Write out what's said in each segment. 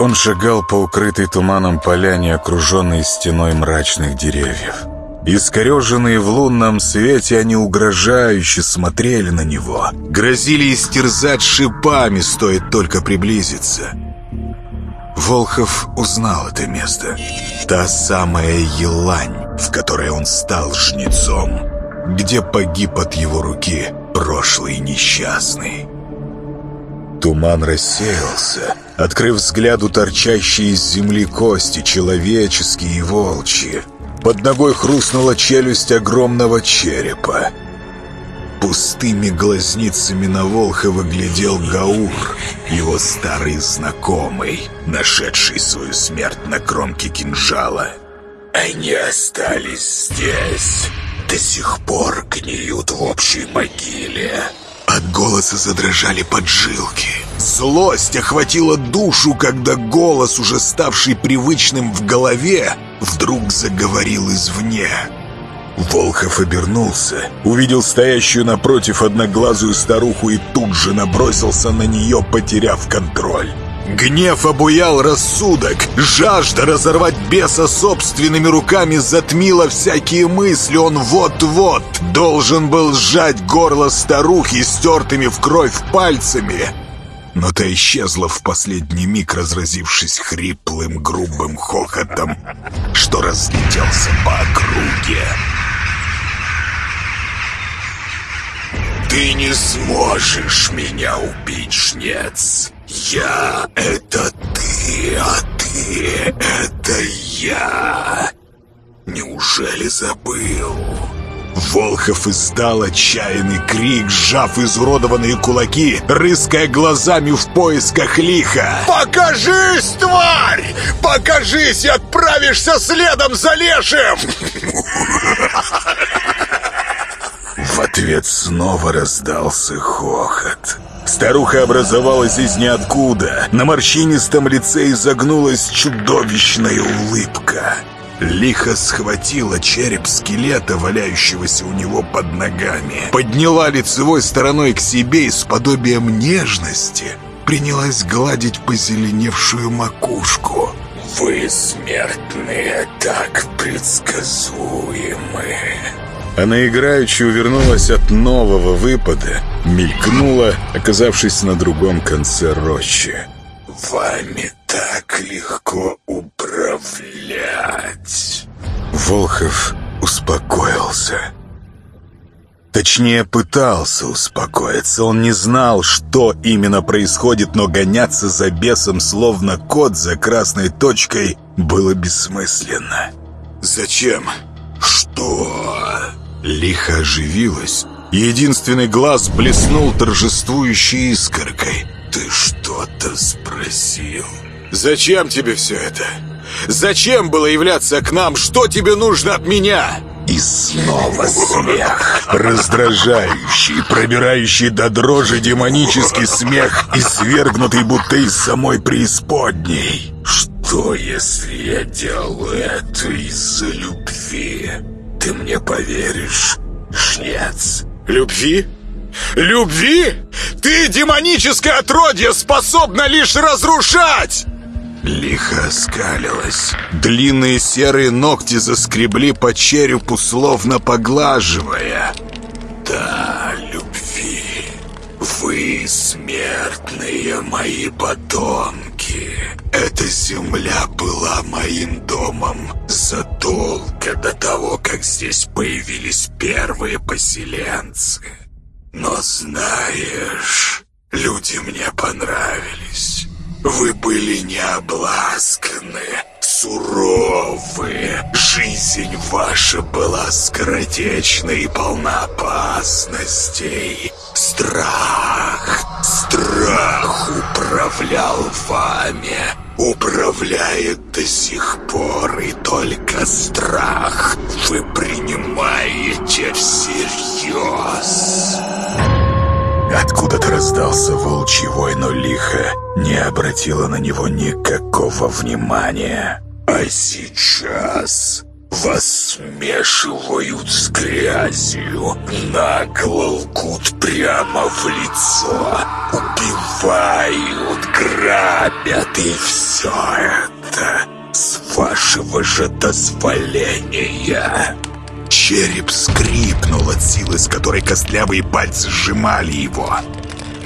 Он шагал по укрытой туманом поляне, окруженной стеной мрачных деревьев. Искореженные в лунном свете, они угрожающе смотрели на него. Грозили истерзать шипами, стоит только приблизиться. Волхов узнал это место. Та самая елань, в которой он стал жнецом, где погиб от его руки прошлый несчастный. Туман рассеялся, открыв взгляду торчащие из земли кости, человеческие и волчьи. Под ногой хрустнула челюсть огромного черепа. Пустыми глазницами на Волхова глядел Гаур, его старый знакомый, нашедший свою смерть на кромке кинжала. Они остались здесь, до сих пор гниют в общей могиле. От голоса задрожали поджилки. Злость охватила душу, когда голос, уже ставший привычным в голове, вдруг заговорил извне. Волхов обернулся, увидел стоящую напротив одноглазую старуху и тут же набросился на нее, потеряв контроль. Гнев обуял рассудок, жажда разорвать беса собственными руками затмила всякие мысли. Он вот-вот должен был сжать горло старухи стертыми в кровь пальцами. Но та исчезла в последний миг, разразившись хриплым грубым хохотом, что разлетелся по округе. «Ты не сможешь меня убить, жнец!» «Я — это ты, а ты — это я!» «Неужели забыл?» Волхов издал отчаянный крик, сжав изуродованные кулаки, рыская глазами в поисках лиха. «Покажись, тварь! Покажись и отправишься следом за лешим!» В ответ снова раздался хохот. Старуха образовалась из ниоткуда. На морщинистом лице изогнулась чудовищная улыбка. Лихо схватила череп скелета, валяющегося у него под ногами. Подняла лицевой стороной к себе и с подобием нежности принялась гладить позеленевшую макушку. «Вы, смертные, так предсказуемы!» Она играючи увернулась от нового выпада, мелькнула, оказавшись на другом конце рощи. «Вами так легко управлять!» Волхов успокоился. Точнее, пытался успокоиться. Он не знал, что именно происходит, но гоняться за бесом, словно кот за красной точкой, было бессмысленно. «Зачем? Что?» Лихо оживилась. Единственный глаз блеснул торжествующей искоркой. «Ты что-то спросил?» «Зачем тебе все это? Зачем было являться к нам? Что тебе нужно от меня?» И снова смех. Раздражающий, пробирающий до дрожи демонический смех, извергнутый будто из самой преисподней. «Что, если я делаю это из-за любви?» Ты мне поверишь, жнец? Любви? Любви? Ты, демоническое отродье, способна лишь разрушать! Лихо оскалилась. Длинные серые ногти заскребли по черепу, словно поглаживая. Да, любви. Вы, смертные мои потомки. Эта земля была моим домом задолго до того, как здесь появились первые поселенцы. Но знаешь, люди мне понравились. Вы были необласканы, суровы. Жизнь ваша была скоротечна и полна опасностей. Страх, страх управлял вами управляет до сих пор, и только страх вы принимаете всерьез. Откуда-то раздался волчий вой, но лихо не обратила на него никакого внимания. А сейчас вас смешивают с грязью, нагло лгут прямо в лицо, убивают, грабят и все это с вашего же дозволения. Череп скрипнул от силы, с которой костлявые пальцы сжимали его.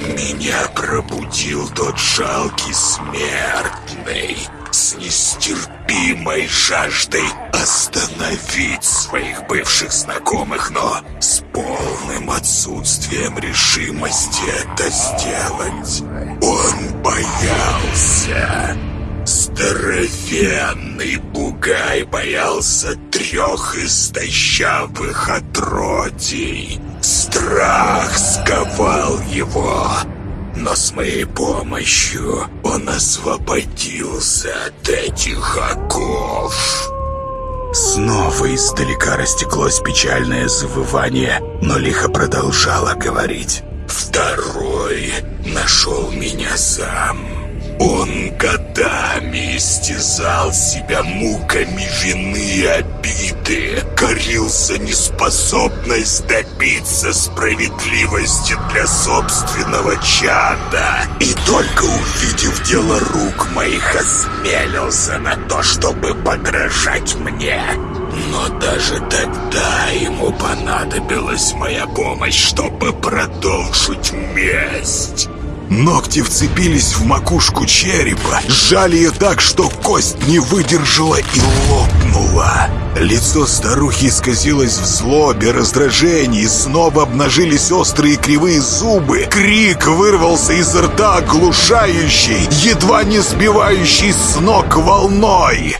Меня пробудил тот жалкий смертный с нестерпимой жаждой остановить своих бывших знакомых, но с полным отсутствием решимости это сделать. Он боялся. Здоровенный бугай боялся трех истощавых отродий. Страх сковал его. Но с моей помощью он освободился от этих оков. Снова издалека растеклось печальное завывание, но лихо продолжала говорить. Второй нашел меня сам. Он годами истязал себя муками вины и обиды, корился неспособность добиться справедливости для собственного чада. И только увидев дело рук моих, осмелился на то, чтобы подражать мне. Но даже тогда ему понадобилась моя помощь, чтобы продолжить месть. Ногти вцепились в макушку черепа, сжали ее так, что кость не выдержала и лопнула. Лицо старухи исказилось в злобе, раздражении, снова обнажились острые кривые зубы. Крик вырвался из рта оглушающий, едва не сбивающий с ног волной.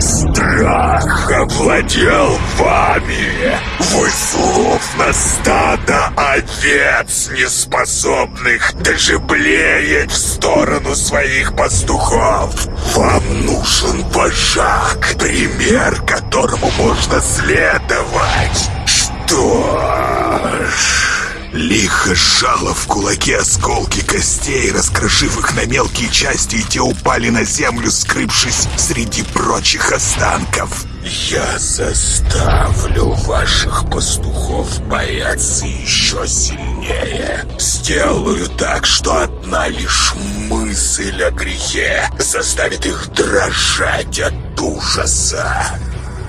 Страх овладел вами. Вы словно стадо овец, неспособных даже блеять в сторону своих пастухов. Вам нужен вожак, пример которому можно следовать. Что ж... Лихо сжала в кулаке осколки костей, раскрошив их на мелкие части, и те упали на землю, скрывшись среди прочих останков. «Я заставлю ваших пастухов бояться еще сильнее. Сделаю так, что одна лишь мысль о грехе заставит их дрожать от ужаса».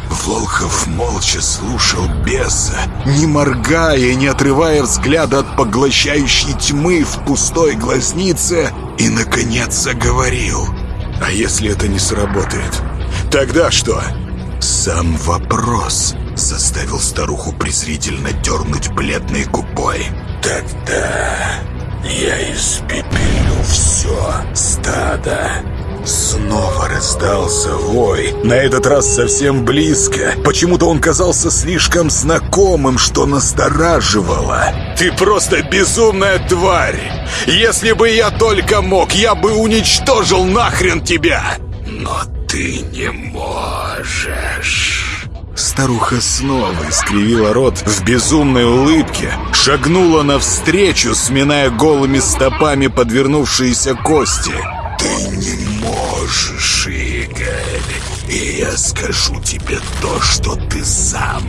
Волхов молча слушал беса, не моргая не отрывая взгляда от поглощающей тьмы в пустой глазнице, и, наконец, заговорил. «А если это не сработает? Тогда что?» Сам вопрос заставил старуху презрительно дернуть бледной губой. «Тогда я испепелю все стадо Снова раздался вой, на этот раз совсем близко. Почему-то он казался слишком знакомым, что настораживало. «Ты просто безумная тварь! Если бы я только мог, я бы уничтожил нахрен тебя!» «Но ты не можешь...» Старуха снова искривила рот в безумной улыбке, шагнула навстречу, сминая голыми стопами подвернувшиеся кости. «Ты не можешь, Игорь, и я скажу тебе то, что ты сам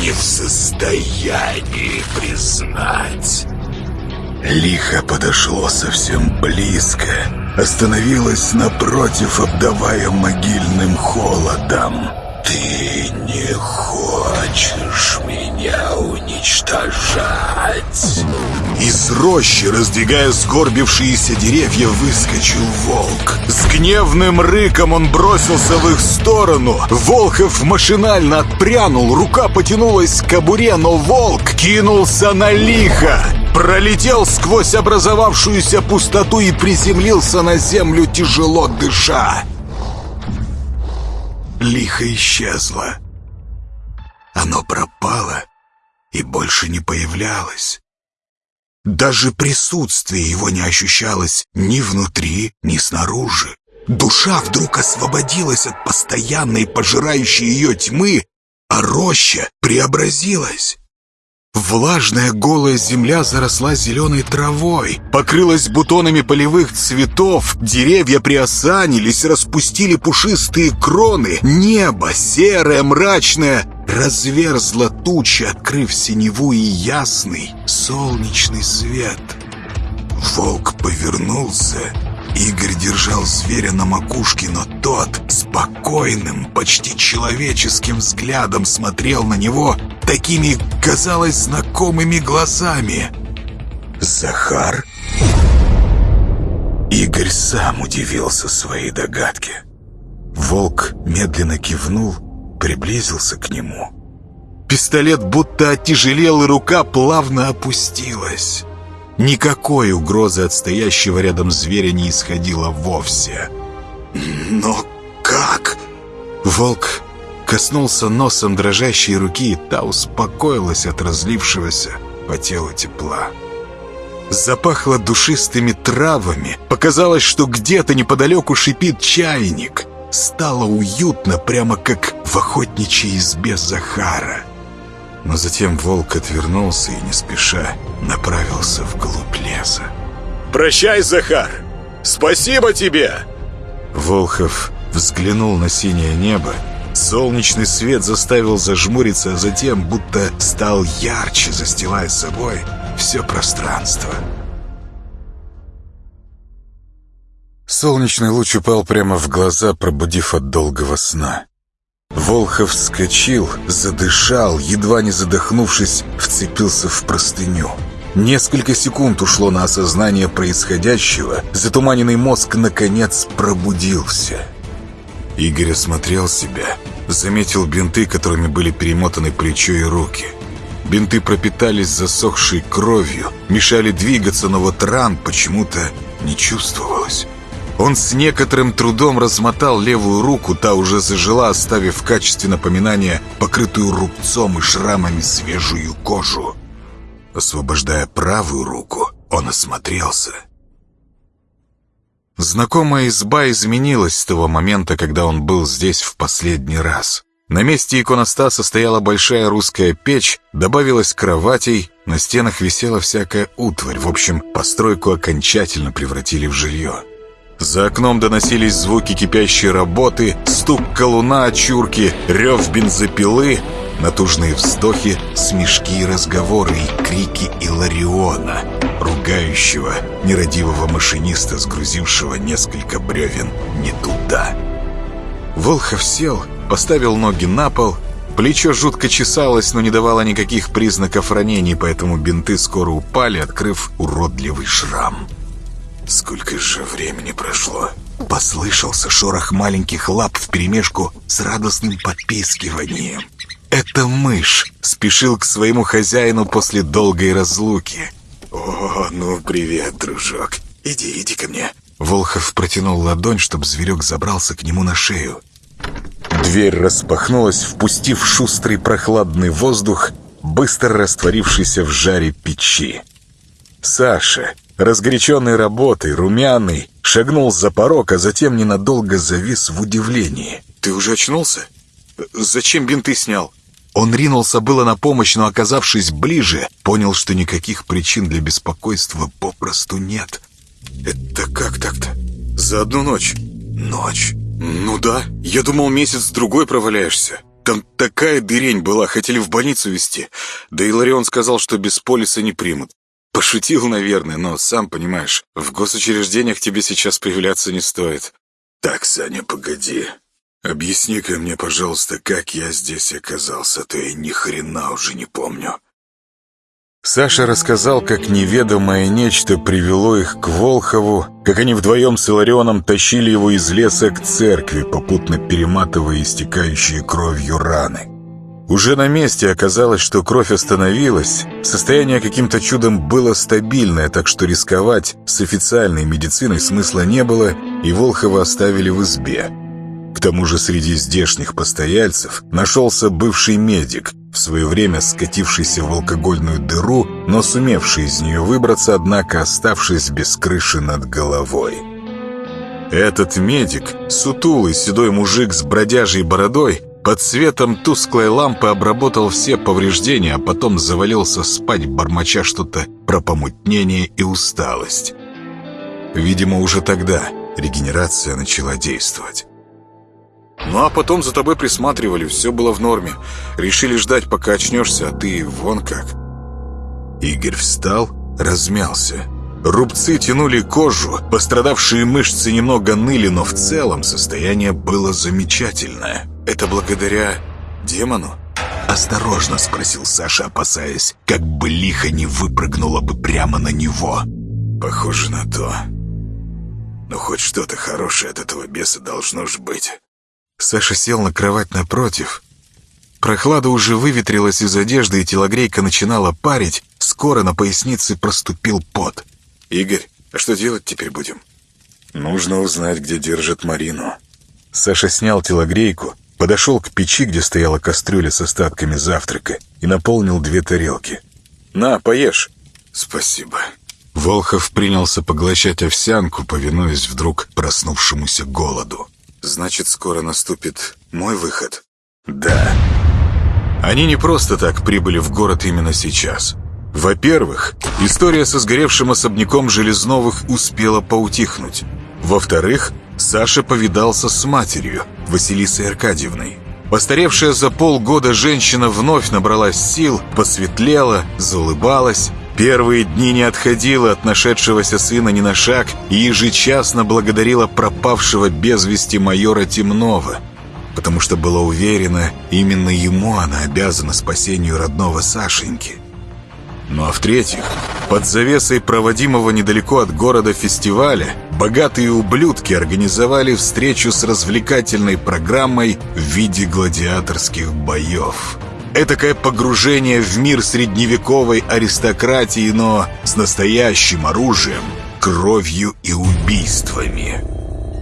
не в состоянии признать». Лихо подошло совсем близко, остановилось напротив, обдавая могильным холодом. «Ты не хочешь меня уничтожать?» Из рощи, раздвигая сгорбившиеся деревья, выскочил волк. С гневным рыком он бросился в их сторону. Волхов машинально отпрянул, рука потянулась к кобуре, но волк кинулся на лихо. Пролетел сквозь образовавшуюся пустоту и приземлился на землю, тяжело дыша лихо исчезло. Оно пропало и больше не появлялось. Даже присутствие его не ощущалось ни внутри, ни снаружи. Душа вдруг освободилась от постоянной пожирающей ее тьмы, а роща преобразилась. Влажная голая земля заросла зеленой травой, покрылась бутонами полевых цветов, деревья приосанились, распустили пушистые кроны, небо, серое, мрачное, разверзла туча, открыв синеву и ясный солнечный свет. Волк повернулся Игорь держал зверя на макушке, но тот спокойным, почти человеческим взглядом смотрел на него такими, казалось, знакомыми глазами. «Захар?» Игорь сам удивился своей догадке. Волк медленно кивнул, приблизился к нему. Пистолет будто оттяжелел, и рука плавно опустилась. Никакой угрозы от стоящего рядом зверя не исходило вовсе. «Но как?» Волк коснулся носом дрожащей руки, и та успокоилась от разлившегося по телу тепла. Запахло душистыми травами. Показалось, что где-то неподалеку шипит чайник. Стало уютно, прямо как в охотничьей избе Захара. Но затем волк отвернулся и не спеша направился вглубь леса. «Прощай, Захар! Спасибо тебе!» Волхов взглянул на синее небо. Солнечный свет заставил зажмуриться, а затем будто стал ярче, застилая собой все пространство. Солнечный луч упал прямо в глаза, пробудив от долгого сна. Волхов вскочил, задышал, едва не задохнувшись, вцепился в простыню. Несколько секунд ушло на осознание происходящего. Затуманенный мозг, наконец, пробудился. Игорь осмотрел себя. Заметил бинты, которыми были перемотаны плечо и руки. Бинты пропитались засохшей кровью, мешали двигаться, но вот ран почему-то не чувствовалось. Он с некоторым трудом размотал левую руку, та уже зажила, оставив в качестве напоминания покрытую рубцом и шрамами свежую кожу. Освобождая правую руку, он осмотрелся. Знакомая изба изменилась с того момента, когда он был здесь в последний раз. На месте иконостаса стояла большая русская печь, добавилось кроватей, на стенах висела всякая утварь. В общем, постройку окончательно превратили в жилье. За окном доносились звуки кипящей работы, стук колуна от чурки, рев бензопилы, натужные вздохи, смешки и разговоры и крики Илариона, ругающего нерадивого машиниста, сгрузившего несколько бревен не туда. Волхов сел, поставил ноги на пол, плечо жутко чесалось, но не давало никаких признаков ранений, поэтому бинты скоро упали, открыв уродливый шрам. Сколько же времени прошло? Послышался шорох маленьких лап вперемешку с радостным подпискиванием. Это мышь спешил к своему хозяину после долгой разлуки. «О, ну привет, дружок. Иди, иди ко мне». Волхов протянул ладонь, чтобы зверек забрался к нему на шею. Дверь распахнулась, впустив шустрый прохладный воздух, быстро растворившийся в жаре печи. Саша, разгоряченный работой, румяный, шагнул за порог, а затем ненадолго завис в удивлении. «Ты уже очнулся? Зачем бинты снял?» Он ринулся было на помощь, но, оказавшись ближе, понял, что никаких причин для беспокойства попросту нет. «Это как так-то? За одну ночь?» «Ночь?» «Ну да, я думал, месяц-другой проваляешься. Там такая дырень была, хотели в больницу везти. Да и Ларион сказал, что без полиса не примут. Пошутил, наверное, но, сам понимаешь, в госучреждениях тебе сейчас появляться не стоит. Так, Саня, погоди. Объясни-ка мне, пожалуйста, как я здесь оказался, то я ни хрена уже не помню. Саша рассказал, как неведомое нечто привело их к Волхову, как они вдвоем с Иларионом тащили его из леса к церкви, попутно перематывая истекающие кровью раны. Уже на месте оказалось, что кровь остановилась, состояние каким-то чудом было стабильное, так что рисковать с официальной медициной смысла не было, и Волхова оставили в избе. К тому же среди здешних постояльцев нашелся бывший медик, в свое время скатившийся в алкогольную дыру, но сумевший из нее выбраться, однако оставшись без крыши над головой. Этот медик, сутулый седой мужик с бродяжей бородой, под светом тусклой лампы обработал все повреждения, а потом завалился спать, бормоча что-то про помутнение и усталость. Видимо, уже тогда регенерация начала действовать. Ну а потом за тобой присматривали, все было в норме. Решили ждать, пока очнешься, а ты вон как. Игорь встал, размялся. Рубцы тянули кожу, пострадавшие мышцы немного ныли, но в целом состояние было замечательное. Это благодаря демону? Осторожно спросил Саша, опасаясь, как бы лихо не выпрыгнуло бы прямо на него. Похоже на то. Но хоть что-то хорошее от этого беса должно ж быть. Саша сел на кровать напротив. Прохлада уже выветрилась из одежды, и телогрейка начинала парить. Скоро на пояснице проступил пот. «Игорь, а что делать теперь будем?» «Нужно узнать, где держат Марину». Саша снял телогрейку, подошел к печи, где стояла кастрюля с остатками завтрака, и наполнил две тарелки. «На, поешь». «Спасибо». Волхов принялся поглощать овсянку, повинуясь вдруг проснувшемуся голоду. «Значит, скоро наступит мой выход?» «Да». Они не просто так прибыли в город именно сейчас. Во-первых, история со сгоревшим особняком Железновых успела поутихнуть. Во-вторых, Саша повидался с матерью, Василисой Аркадьевной. Постаревшая за полгода женщина вновь набралась сил, посветлела, заулыбалась. Первые дни не отходила от нашедшегося сына ни на шаг и ежечасно благодарила пропавшего без вести майора Темнова, потому что была уверена, именно ему она обязана спасению родного Сашеньки. Ну а в-третьих, под завесой проводимого недалеко от города фестиваля богатые ублюдки организовали встречу с развлекательной программой в виде гладиаторских боев. Этакое погружение в мир средневековой аристократии, но с настоящим оружием, кровью и убийствами.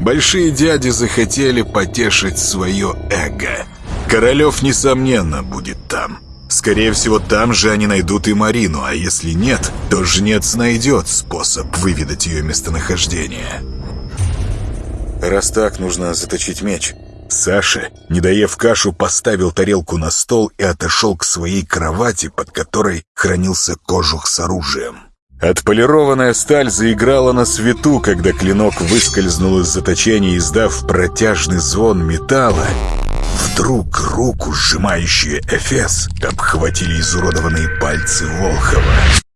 Большие дяди захотели потешить свое эго. Королев, несомненно, будет там. Скорее всего, там же они найдут и Марину, а если нет, то жнец найдет способ выведать ее местонахождение. Раз так, нужно заточить меч. Саша, не доев кашу, поставил тарелку на стол и отошел к своей кровати, под которой хранился кожух с оружием. Отполированная сталь заиграла на свету, когда клинок выскользнул из заточения, издав протяжный звон металла, Вдруг руку, сжимающую Эфес, обхватили изуродованные пальцы Волхова.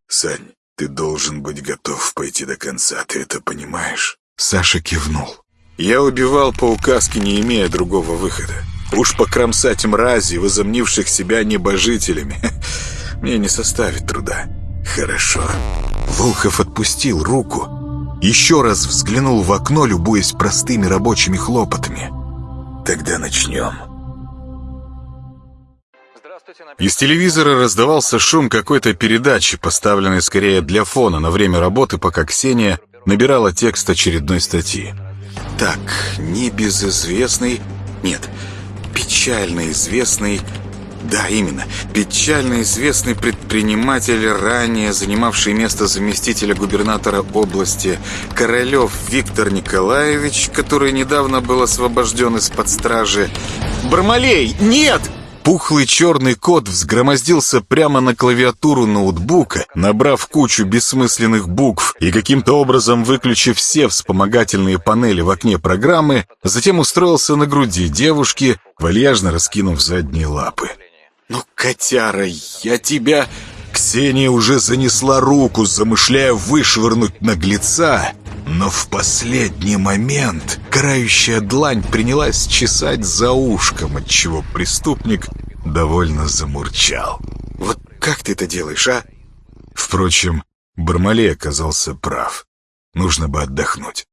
«Сань, ты должен быть готов пойти до конца, ты это понимаешь?» Саша кивнул. «Я убивал по указке, не имея другого выхода. Уж покромсать мрази, возомнивших себя небожителями, мне не составит труда». «Хорошо». Волхов отпустил руку, еще раз взглянул в окно, любуясь простыми рабочими хлопотами. «Тогда начнем». Из телевизора раздавался шум какой-то передачи, поставленной скорее для фона на время работы, пока Ксения набирала текст очередной статьи. Так, небезызвестный... Нет, печально известный... Да, именно. Печально известный предприниматель, ранее занимавший место заместителя губернатора области, Королев Виктор Николаевич, который недавно был освобожден из-под стражи. «Бармалей, нет!» Пухлый черный кот взгромоздился прямо на клавиатуру ноутбука, набрав кучу бессмысленных букв и каким-то образом выключив все вспомогательные панели в окне программы, затем устроился на груди девушки, вальяжно раскинув задние лапы. «Ну, котяра, я тебя...» Ксения уже занесла руку, замышляя вышвырнуть наглеца, но в последний момент карающая длань принялась чесать за ушком, отчего преступник довольно замурчал. «Вот как ты это делаешь, а?» Впрочем, Бармалей оказался прав. Нужно бы отдохнуть.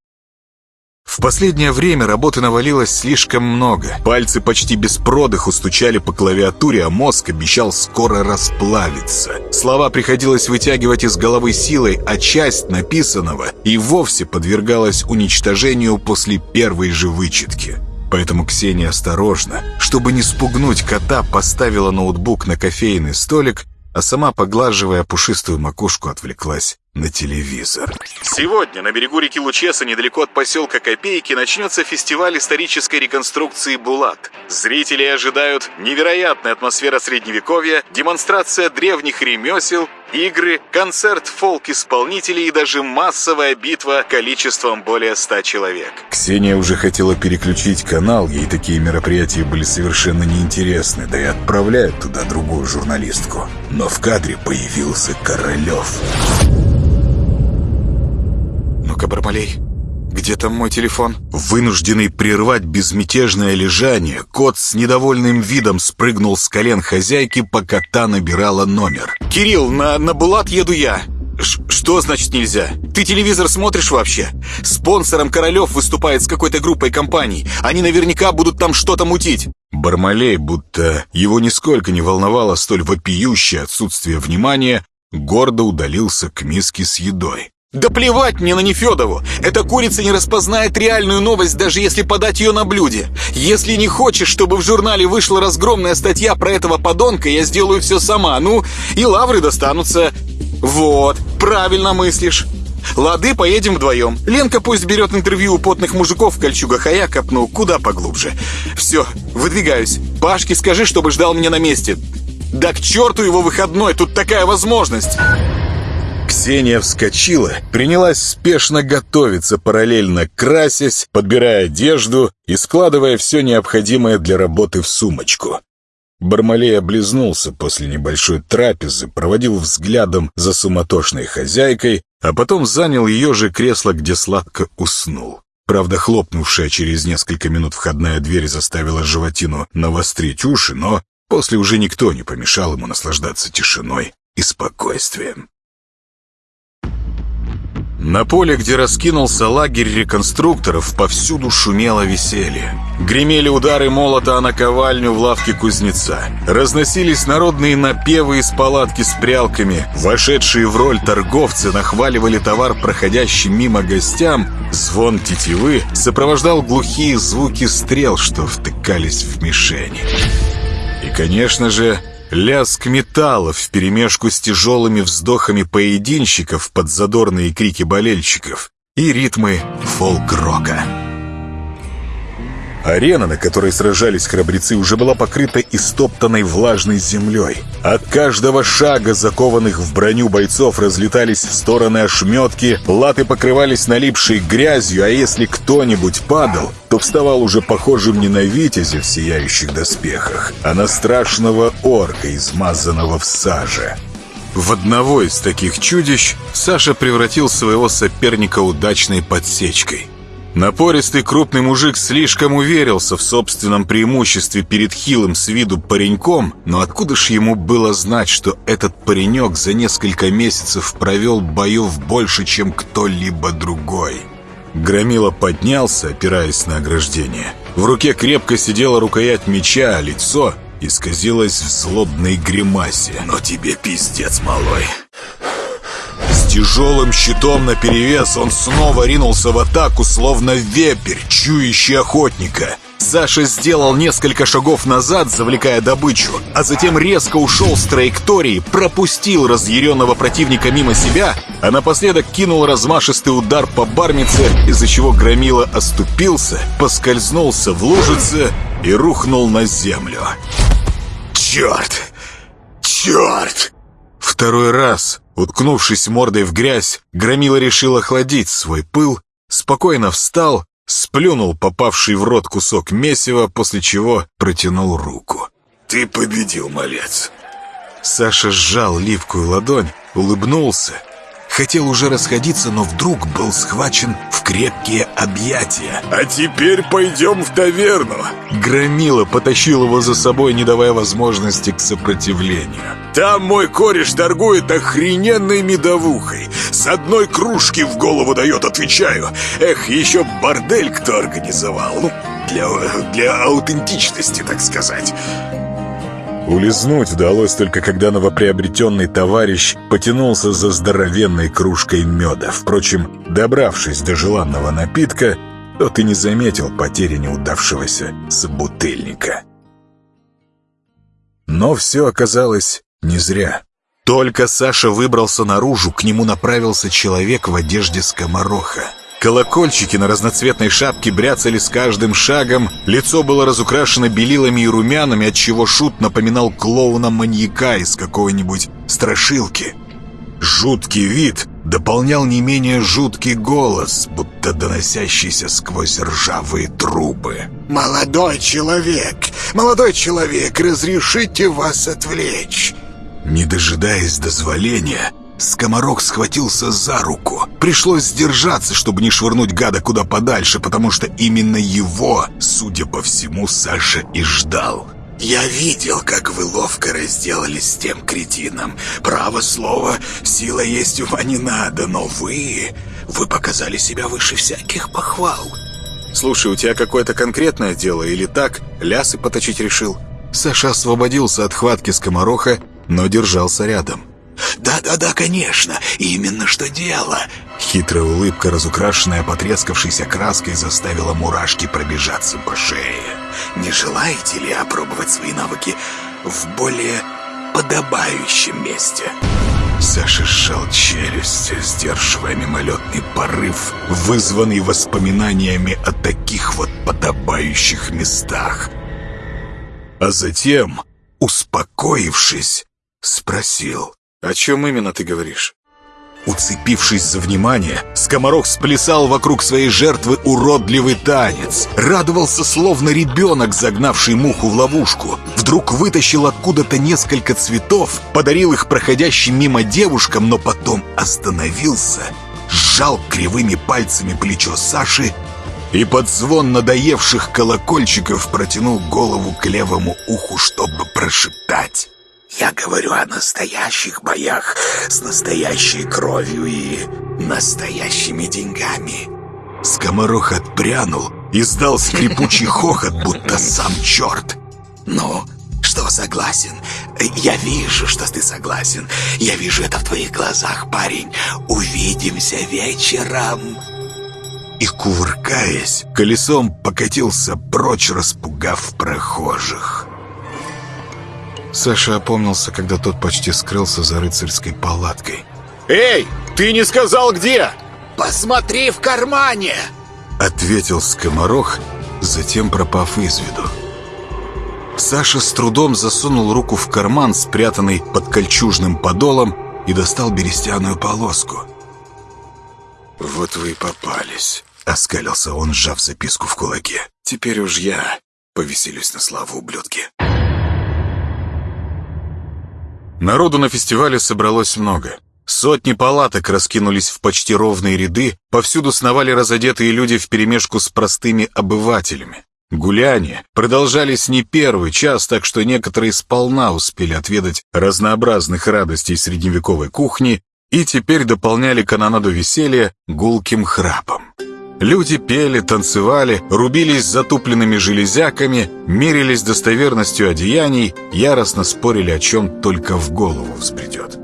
В последнее время работы навалилось слишком много. Пальцы почти без продыху стучали по клавиатуре, а мозг обещал скоро расплавиться. Слова приходилось вытягивать из головы силой, а часть написанного и вовсе подвергалась уничтожению после первой же вычетки. Поэтому Ксения осторожно, чтобы не спугнуть кота, поставила ноутбук на кофейный столик, а сама, поглаживая пушистую макушку, отвлеклась на телевизор. Сегодня на берегу реки Лучеса, недалеко от поселка Копейки, начнется фестиваль исторической реконструкции «Булат». Зрители ожидают невероятная атмосфера средневековья, демонстрация древних ремесел, игры, концерт фолк-исполнителей и даже массовая битва количеством более ста человек. Ксения уже хотела переключить канал, ей такие мероприятия были совершенно неинтересны, да и отправляют туда другую журналистку. Но в кадре появился Королев. «Ну-ка, Бармалей, где там мой телефон?» Вынужденный прервать безмятежное лежание, кот с недовольным видом спрыгнул с колен хозяйки, пока та набирала номер. «Кирилл, на, на Булат еду я!» Ш «Что значит нельзя? Ты телевизор смотришь вообще? Спонсором Королев выступает с какой-то группой компаний. Они наверняка будут там что-то мутить». Бармалей, будто его нисколько не волновало столь вопиющее отсутствие внимания, гордо удалился к миске с едой. Да плевать мне на Нефедову! Эта курица не распознает реальную новость, даже если подать ее на блюде. Если не хочешь, чтобы в журнале вышла разгромная статья про этого подонка, я сделаю все сама. Ну, и лавры достанутся. Вот, правильно мыслишь. Лады, поедем вдвоем. Ленка пусть берет интервью у потных мужиков в кольчугах, а я копну куда поглубже. Все, выдвигаюсь. Пашке скажи, чтобы ждал меня на месте. Да к черту его выходной, тут такая возможность. Ксения вскочила, принялась спешно готовиться, параллельно красясь, подбирая одежду и складывая все необходимое для работы в сумочку. Бармалей облизнулся после небольшой трапезы, проводил взглядом за суматошной хозяйкой, а потом занял ее же кресло, где сладко уснул. Правда, хлопнувшая через несколько минут входная дверь заставила животину навострить уши, но после уже никто не помешал ему наслаждаться тишиной и спокойствием. На поле, где раскинулся лагерь реконструкторов, повсюду шумело веселье. Гремели удары молота о наковальню в лавке кузнеца. Разносились народные напевы из палатки с прялками. Вошедшие в роль торговцы нахваливали товар проходящим мимо гостям. Звон тетивы сопровождал глухие звуки стрел, что втыкались в мишени. И, конечно же, Лязг металлов вперемешку с тяжелыми вздохами поединщиков под задорные крики болельщиков и ритмы фолк-рока. Арена, на которой сражались храбрецы, уже была покрыта истоптанной влажной землей. От каждого шага закованных в броню бойцов разлетались в стороны ошметки, латы покрывались налипшей грязью, а если кто-нибудь падал, то вставал уже похожим не на витязя в сияющих доспехах, а на страшного орка, измазанного в саже. В одного из таких чудищ Саша превратил своего соперника удачной подсечкой – Напористый крупный мужик слишком уверился в собственном преимуществе перед хилым с виду пареньком, но откуда ж ему было знать, что этот паренек за несколько месяцев провел боев больше, чем кто-либо другой? Громила поднялся, опираясь на ограждение. В руке крепко сидела рукоять меча, а лицо исказилось в злобной гримасе. «Но тебе пиздец, малой!» Тяжелым щитом наперевес он снова ринулся в атаку, словно вепрь, чующий охотника. Саша сделал несколько шагов назад, завлекая добычу, а затем резко ушел с траектории, пропустил разъяренного противника мимо себя, а напоследок кинул размашистый удар по бармице, из-за чего Громила оступился, поскользнулся в лужице и рухнул на землю. «Черт! Черт!» Второй раз Уткнувшись мордой в грязь, Громила решил охладить свой пыл, спокойно встал, сплюнул попавший в рот кусок месива, после чего протянул руку. «Ты победил, малец!» Саша сжал липкую ладонь, улыбнулся Хотел уже расходиться, но вдруг был схвачен в крепкие объятия. «А теперь пойдем в таверну!» Громила потащил его за собой, не давая возможности к сопротивлению. «Там мой кореш торгует охрененной медовухой. С одной кружки в голову дает, отвечаю. Эх, еще бордель кто организовал. Ну, для, для аутентичности, так сказать». Улизнуть удалось только когда новоприобретенный товарищ потянулся за здоровенной кружкой меда. Впрочем, добравшись до желанного напитка, тот и не заметил потери неудавшегося собутыльника. Но все оказалось не зря. Только Саша выбрался наружу, к нему направился человек в одежде скомороха. Колокольчики на разноцветной шапке бряцали с каждым шагом, лицо было разукрашено белилами и румянами, отчего Шут напоминал клоуна-маньяка из какой-нибудь страшилки. Жуткий вид дополнял не менее жуткий голос, будто доносящийся сквозь ржавые трубы. «Молодой человек, молодой человек, разрешите вас отвлечь?» Не дожидаясь дозволения, Скоморох схватился за руку. Пришлось сдержаться, чтобы не швырнуть гада куда подальше, потому что именно его, судя по всему, Саша и ждал. «Я видел, как вы ловко разделались с тем кретином. Право слово, сила есть ума не надо, но вы... Вы показали себя выше всяких похвал». «Слушай, у тебя какое-то конкретное дело или так, лясы поточить решил?» Саша освободился от хватки скомороха, но держался рядом. «Да-да-да, конечно, именно что дело!» Хитрая улыбка, разукрашенная потрескавшейся краской, заставила мурашки пробежаться по шее. «Не желаете ли опробовать свои навыки в более подобающем месте?» Саша сжал челюсть, сдерживая мимолетный порыв, вызванный воспоминаниями о таких вот подобающих местах. А затем, успокоившись, спросил. «О чем именно ты говоришь?» Уцепившись за внимание, скоморох сплясал вокруг своей жертвы уродливый танец. Радовался, словно ребенок, загнавший муху в ловушку. Вдруг вытащил откуда-то несколько цветов, подарил их проходящим мимо девушкам, но потом остановился, сжал кривыми пальцами плечо Саши и под звон надоевших колокольчиков протянул голову к левому уху, чтобы прошептать. Я говорю о настоящих боях с настоящей кровью и настоящими деньгами. Скоморох отпрянул, издал скрипучий хохот, будто сам черт. «Ну, что, согласен? Я вижу, что ты согласен. Я вижу это в твоих глазах, парень. Увидимся вечером!» И, кувыркаясь, колесом покатился прочь, распугав прохожих. Саша опомнился, когда тот почти скрылся за рыцарской палаткой. «Эй, ты не сказал где?» «Посмотри в кармане!» Ответил скоморох, затем пропав из виду. Саша с трудом засунул руку в карман, спрятанный под кольчужным подолом, и достал берестяную полоску. «Вот вы и попались», — оскалился он, сжав записку в кулаке. «Теперь уж я повеселюсь на славу, ублюдки». Народу на фестивале собралось много. Сотни палаток раскинулись в почти ровные ряды, повсюду сновали разодетые люди вперемешку с простыми обывателями. Гуляния продолжались не первый час, так что некоторые сполна успели отведать разнообразных радостей средневековой кухни и теперь дополняли канонаду веселья гулким храпом. Люди пели, танцевали, рубились затупленными железяками, мерились достоверностью одеяний, яростно спорили о чем только в голову взбредет.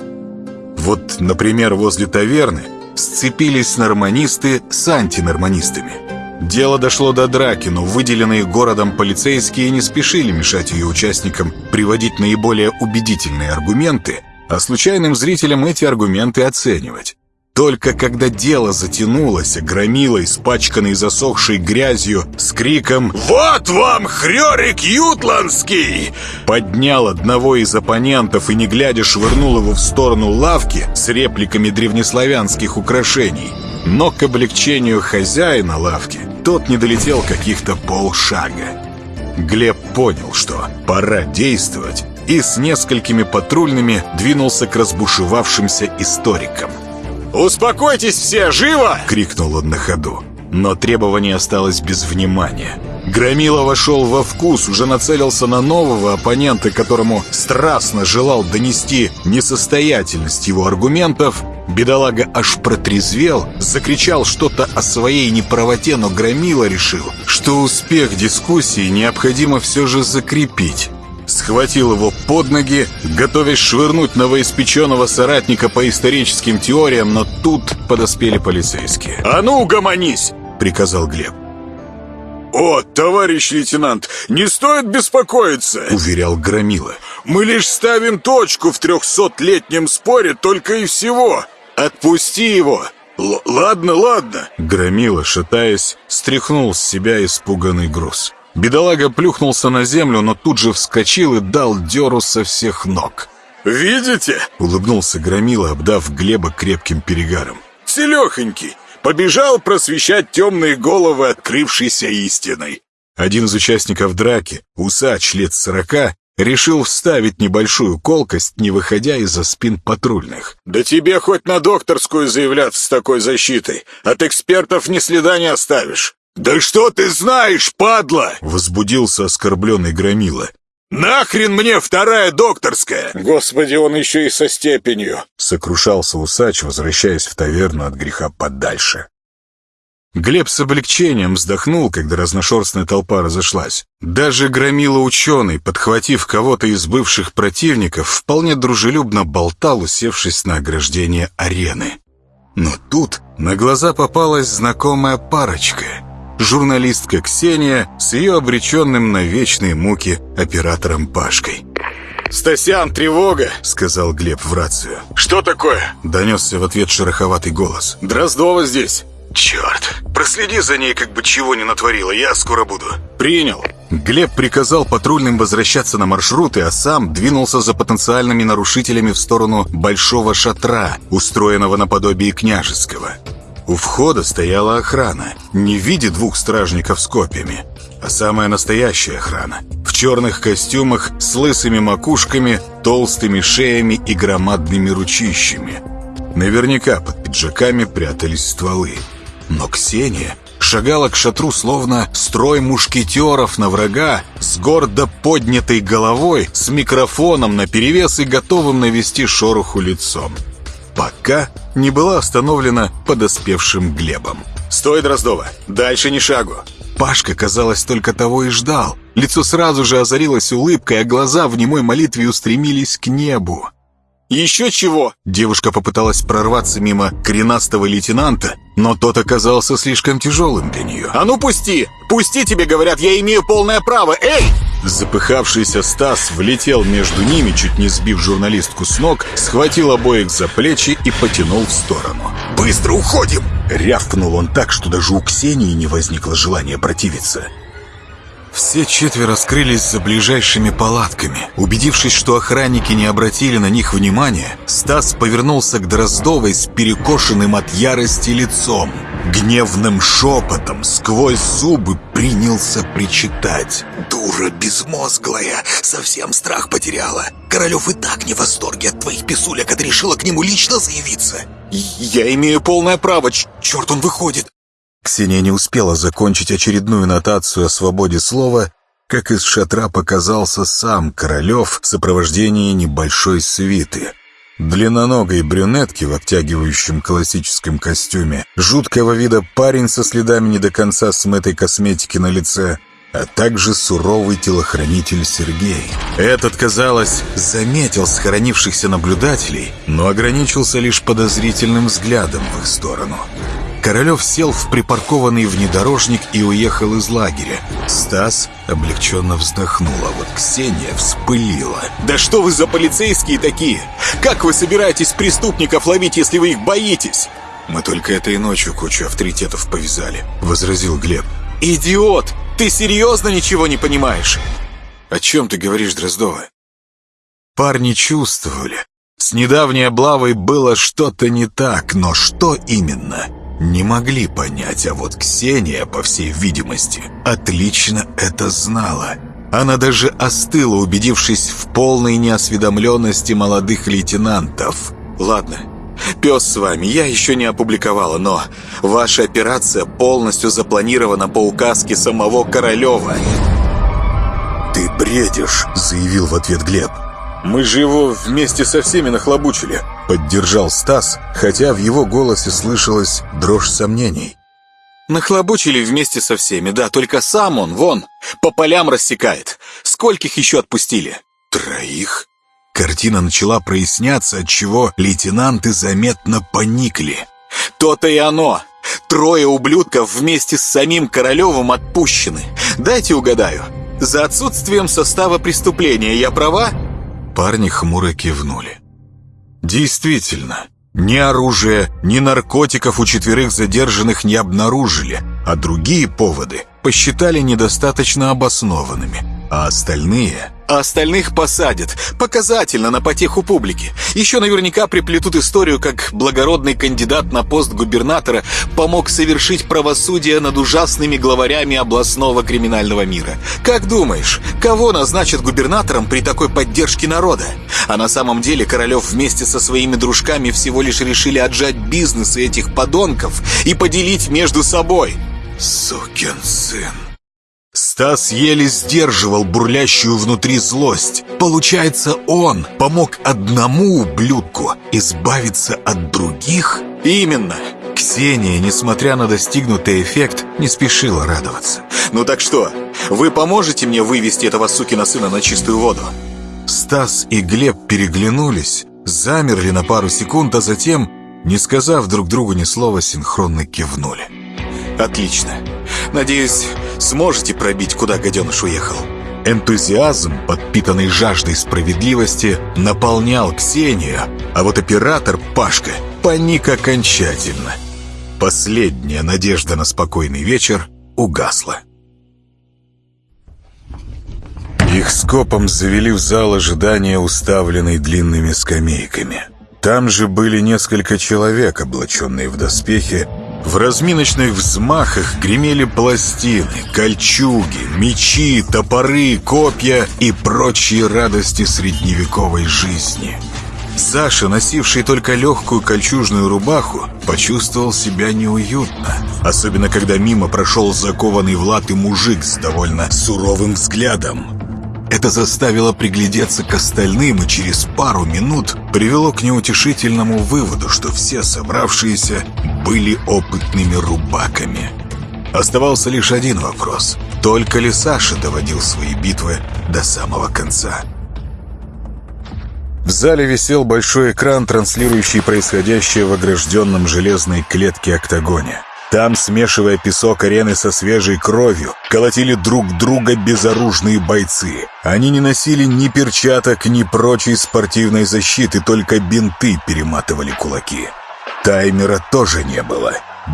Вот, например, возле таверны сцепились норманисты с антинорманистами. Дело дошло до драки, но выделенные городом полицейские не спешили мешать ее участникам приводить наиболее убедительные аргументы, а случайным зрителям эти аргументы оценивать. Только когда дело затянулось, громило испачканный и засохшей грязью, с криком «Вот вам Хрёрик Ютландский!» поднял одного из оппонентов и, не глядя, швырнул его в сторону лавки с репликами древнеславянских украшений. Но к облегчению хозяина лавки тот не долетел каких-то полшага. Глеб понял, что пора действовать, и с несколькими патрульными двинулся к разбушевавшимся историкам. «Успокойтесь все! Живо!» — крикнул он на ходу. Но требование осталось без внимания. Громила вошел во вкус, уже нацелился на нового оппонента, которому страстно желал донести несостоятельность его аргументов. Бедолага аж протрезвел, закричал что-то о своей неправоте, но Громила решил, что успех дискуссии необходимо все же закрепить схватил его под ноги, готовясь швырнуть новоиспеченного соратника по историческим теориям, но тут подоспели полицейские. «А ну, угомонись!» — приказал Глеб. «О, товарищ лейтенант, не стоит беспокоиться!» — уверял Громила. «Мы лишь ставим точку в трехсотлетнем споре только и всего. Отпусти его!» Л «Ладно, ладно!» Громила, шатаясь, стряхнул с себя испуганный груз. Бедолага плюхнулся на землю, но тут же вскочил и дал дёру со всех ног. «Видите?» — улыбнулся Громила, обдав Глеба крепким перегаром. «Селехонький! Побежал просвещать темные головы открывшейся истиной!» Один из участников драки, усач лет сорока, решил вставить небольшую колкость, не выходя из-за спин патрульных. «Да тебе хоть на докторскую заявляться с такой защитой! От экспертов ни следа не оставишь!» «Да что ты знаешь, падла!» — возбудился оскорбленный Громила. «Нахрен мне вторая докторская!» «Господи, он еще и со степенью!» — сокрушался усач, возвращаясь в таверну от греха подальше. Глеб с облегчением вздохнул, когда разношерстная толпа разошлась. Даже громила ученый, подхватив кого-то из бывших противников, вполне дружелюбно болтал, усевшись на ограждение арены. Но тут на глаза попалась знакомая парочка. Журналистка Ксения с ее обреченным на вечные муки оператором Пашкой. «Стасян, тревога!» — сказал Глеб в рацию. «Что такое?» — донесся в ответ шероховатый голос. «Дроздова здесь!» «Черт! Проследи за ней, как бы чего не натворила, я скоро буду». «Принял». Глеб приказал патрульным возвращаться на маршруты, а сам двинулся за потенциальными нарушителями в сторону большого шатра, устроенного наподобие княжеского. У входа стояла охрана, не в виде двух стражников с копьями, а самая настоящая охрана. В черных костюмах с лысыми макушками, толстыми шеями и громадными ручищами. Наверняка под пиджаками прятались стволы. Но Ксения шагала к шатру словно строй мушкетеров на врага, с гордо поднятой головой, с микрофоном наперевес и готовым навести шороху лицом. Пока не была остановлена подоспевшим Глебом. «Стой, Дроздова! Дальше ни шагу!» Пашка, казалось, только того и ждал. Лицо сразу же озарилось улыбкой, а глаза в немой молитве устремились к небу. «Еще чего?» Девушка попыталась прорваться мимо коренастого лейтенанта, но тот оказался слишком тяжелым для нее. «А ну пусти! Пусти, тебе говорят, я имею полное право! Эй!» Запыхавшийся Стас влетел между ними, чуть не сбив журналистку с ног, схватил обоих за плечи и потянул в сторону. «Быстро уходим!» Рявкнул он так, что даже у Ксении не возникло желания противиться. Все четверо скрылись за ближайшими палатками. Убедившись, что охранники не обратили на них внимания, Стас повернулся к Дроздовой с перекошенным от ярости лицом. Гневным шепотом сквозь зубы принялся причитать. «Дура безмозглая! Совсем страх потеряла! Королев и так не в восторге от твоих писулек, а решила к нему лично заявиться!» «Я имею полное право! Черт, он выходит!» Ксения не успела закончить очередную нотацию о свободе слова, как из шатра показался сам Королев в сопровождении небольшой свиты. Длинноногой брюнетки в обтягивающем классическом костюме, жуткого вида парень со следами не до конца смытой косметики на лице, а также суровый телохранитель Сергей. Этот, казалось, заметил схоронившихся наблюдателей, но ограничился лишь подозрительным взглядом в их сторону. Королев сел в припаркованный внедорожник и уехал из лагеря. Стас облегченно вздохнул, а вот Ксения вспылила. «Да что вы за полицейские такие? Как вы собираетесь преступников ловить, если вы их боитесь?» «Мы только этой ночью кучу авторитетов повязали», — возразил Глеб. «Идиот! Ты серьезно ничего не понимаешь?» «О чем ты говоришь, Дроздова?» Парни чувствовали. С недавней облавой было что-то не так, но что именно — не могли понять, а вот Ксения, по всей видимости, отлично это знала. Она даже остыла, убедившись в полной неосведомленности молодых лейтенантов. «Ладно, пес с вами, я еще не опубликовала, но ваша операция полностью запланирована по указке самого Королева». «Ты бредишь», — заявил в ответ Глеб. «Мы же его вместе со всеми нахлобучили», — поддержал Стас, хотя в его голосе слышалась дрожь сомнений. «Нахлобучили вместе со всеми, да, только сам он, вон, по полям рассекает. Скольких еще отпустили?» «Троих?» Картина начала проясняться, отчего лейтенанты заметно поникли. «То-то и оно! Трое ублюдков вместе с самим Королевым отпущены. Дайте угадаю. За отсутствием состава преступления я права?» Парни хмуро кивнули. «Действительно, ни оружия, ни наркотиков у четверых задержанных не обнаружили, а другие поводы посчитали недостаточно обоснованными, а остальные а остальных посадят. Показательно на потеху публики. Еще наверняка приплетут историю, как благородный кандидат на пост губернатора помог совершить правосудие над ужасными главарями областного криминального мира. Как думаешь, кого назначат губернатором при такой поддержке народа? А на самом деле Королев вместе со своими дружками всего лишь решили отжать бизнесы этих подонков и поделить между собой. Сукин сын. Стас еле сдерживал бурлящую внутри злость. Получается, он помог одному ублюдку избавиться от других? Именно. Ксения, несмотря на достигнутый эффект, не спешила радоваться. «Ну так что, вы поможете мне вывести этого сукина сына на чистую воду?» Стас и Глеб переглянулись, замерли на пару секунд, а затем, не сказав друг другу ни слова, синхронно кивнули. «Отлично. Надеюсь, сможете пробить, куда гаденыш уехал?» Энтузиазм, подпитанный жаждой справедливости, наполнял Ксению, а вот оператор Пашка паник окончательно. Последняя надежда на спокойный вечер угасла. Их скопом завели в зал ожидания, уставленный длинными скамейками. Там же были несколько человек, облаченные в доспехи, в разминочных взмахах гремели пластины, кольчуги, мечи, топоры, копья и прочие радости средневековой жизни. Саша, носивший только легкую кольчужную рубаху, почувствовал себя неуютно. Особенно, когда мимо прошел закованный в латы мужик с довольно суровым взглядом. Это заставило приглядеться к остальным и через пару минут привело к неутешительному выводу, что все собравшиеся были опытными рубаками. Оставался лишь один вопрос. Только ли Саша доводил свои битвы до самого конца? В зале висел большой экран, транслирующий происходящее в огражденном железной клетке октагоне. Там, смешивая песок арены со свежей кровью, колотили друг друга безоружные бойцы. Они не носили ни перчаток, ни прочей спортивной защиты, только бинты перематывали кулаки. Таймера тоже не было.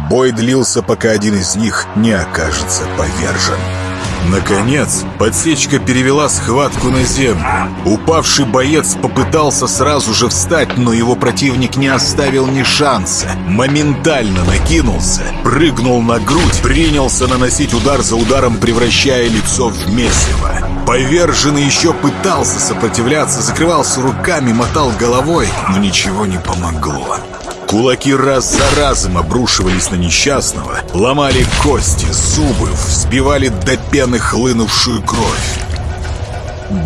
Бой длился, пока один из них не окажется повержен. Наконец, подсечка перевела схватку на землю. Упавший боец попытался сразу же встать, но его противник не оставил ни шанса. Моментально накинулся, прыгнул на грудь, принялся наносить удар за ударом, превращая лицо в месиво. Поверженный еще пытался сопротивляться, закрывался руками, мотал головой, но ничего не помогло. Кулаки раз за разом обрушивались на несчастного, ломали кости, зубы, взбивали до пены хлынувшую кровь.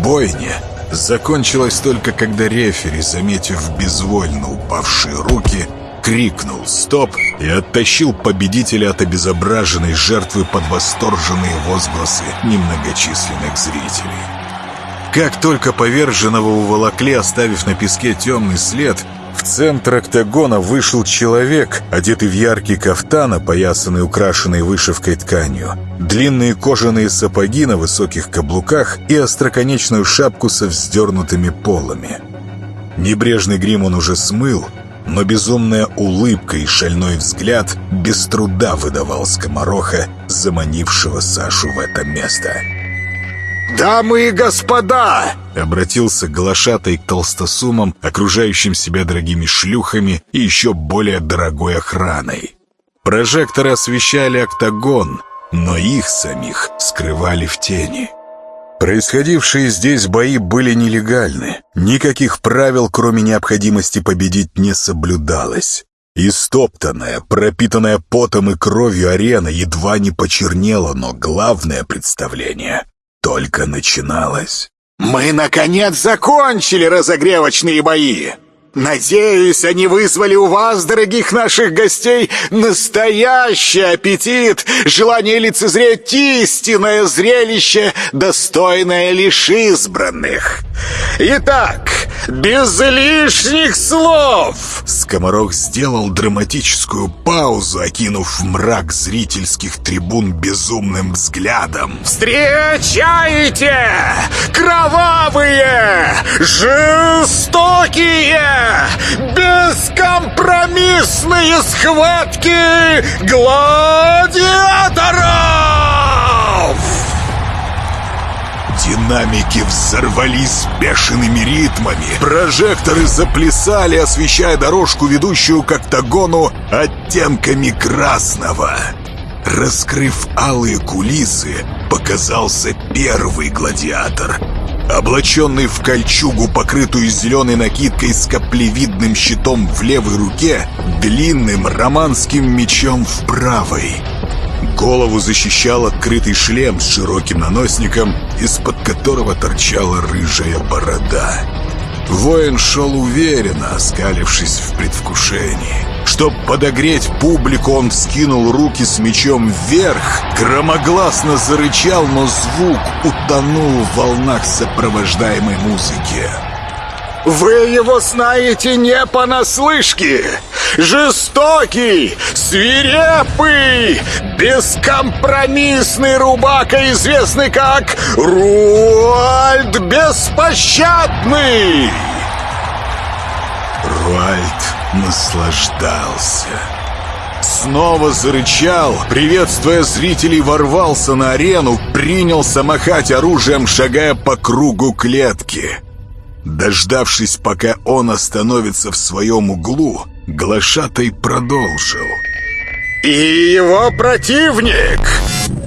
Бойня закончилась только когда рефери, заметив безвольно упавшие руки, крикнул «Стоп!» и оттащил победителя от обезображенной жертвы под восторженные возгласы немногочисленных зрителей. Как только поверженного уволокли, оставив на песке темный след, в центр октагона вышел человек, одетый в яркий кафтан, опоясанный украшенной вышивкой тканью, длинные кожаные сапоги на высоких каблуках и остроконечную шапку со вздернутыми полами. Небрежный грим он уже смыл, но безумная улыбка и шальной взгляд без труда выдавал скомороха, заманившего Сашу в это место. «Дамы и господа!» Обратился глашатай к толстосумам, окружающим себя дорогими шлюхами и еще более дорогой охраной. Прожекторы освещали октагон, но их самих скрывали в тени. Происходившие здесь бои были нелегальны. Никаких правил, кроме необходимости победить, не соблюдалось. Истоптанная, пропитанная потом и кровью арена едва не почернела, но главное представление только начиналось. «Мы, наконец, закончили разогревочные бои!» Надеюсь, они вызвали у вас, дорогих наших гостей, настоящий аппетит, желание лицезреть истинное зрелище, достойное лишь избранных. Итак, без лишних слов!» Скоморох сделал драматическую паузу, окинув мрак зрительских трибун безумным взглядом. «Встречайте! Кровавые! Жестокие! Бескомпромиссные схватки гладиаторов! Динамики взорвались бешеными ритмами. Прожекторы заплясали, освещая дорожку, ведущую к октагону оттенками красного. Раскрыв алые кулисы, показался первый гладиатор — Облаченный в кольчугу, покрытую зеленой накидкой с каплевидным щитом в левой руке, длинным романским мечом в правой. Голову защищал открытый шлем с широким наносником, из-под которого торчала рыжая борода. Воин шел уверенно, оскалившись в предвкушении. Чтоб подогреть публику, он вскинул руки с мечом вверх, громогласно зарычал, но звук утонул в волнах сопровождаемой музыки. «Вы его знаете не понаслышке! Жестокий, свирепый, бескомпромиссный рубака, известный как Руальд Беспощадный!» Руальд наслаждался. Снова зарычал, приветствуя зрителей, ворвался на арену, принялся махать оружием, шагая по кругу клетки. Дождавшись, пока он остановится в своем углу, глашатай продолжил. «И его противник!»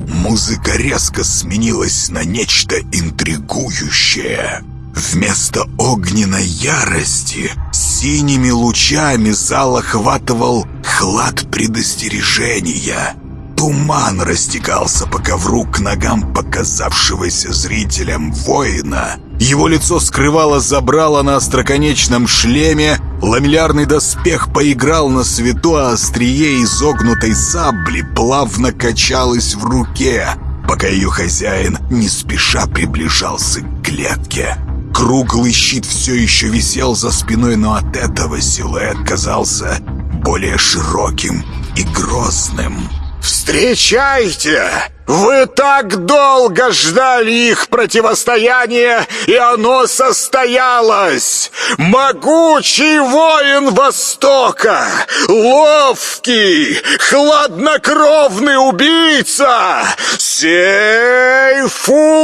Музыка резко сменилась на нечто интригующее. Вместо огненной ярости синими лучами зал охватывал хлад предостережения. Туман растекался по ковру к ногам показавшегося зрителям воина. Его лицо скрывало забрало на остроконечном шлеме, ламеллярный доспех поиграл на свету, а острие изогнутой сабли плавно качалось в руке, пока ее хозяин не спеша приближался к клетке. Круглый щит все еще висел за спиной, но от этого силуэт казался более широким и грозным. «Встречайте! Вы так долго ждали их противостояния, и оно состоялось! Могучий воин Востока! Ловкий, хладнокровный убийца! Сейфул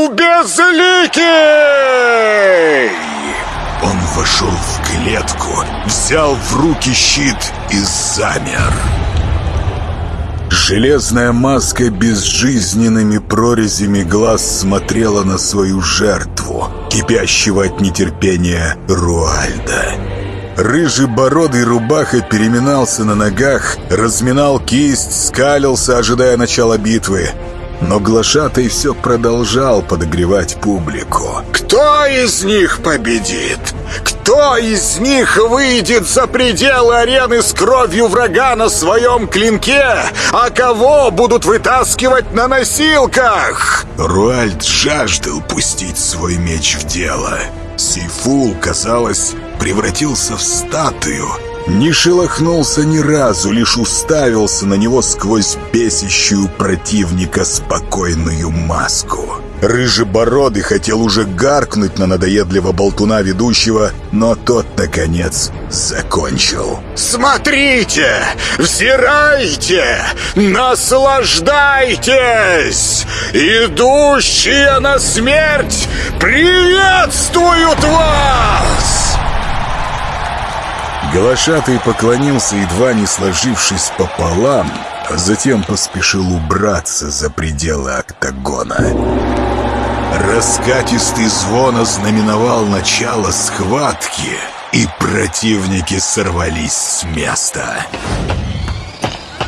Безликий!» Он вошел в клетку, взял в руки щит и замер. Железная маска безжизненными прорезями глаз смотрела на свою жертву, кипящего от нетерпения Руальда. Рыжий бородый рубаха переминался на ногах, разминал кисть, скалился, ожидая начала битвы. Но глашатай все продолжал подогревать публику. «Кто из них победит? Кто из них выйдет за пределы арены с кровью врага на своем клинке? А кого будут вытаскивать на носилках?» Руальд жаждал пустить свой меч в дело. Сейфул, казалось, превратился в статую — не шелохнулся ни разу, лишь уставился на него сквозь бесящую противника спокойную маску. Рыжебородый хотел уже гаркнуть на надоедливого болтуна ведущего, но тот, наконец, закончил. «Смотрите! Взирайте! Наслаждайтесь! Идущие на смерть приветствуют вас!» Глашатый поклонился, едва не сложившись пополам, а затем поспешил убраться за пределы октагона. Раскатистый звон ознаменовал начало схватки, и противники сорвались с места.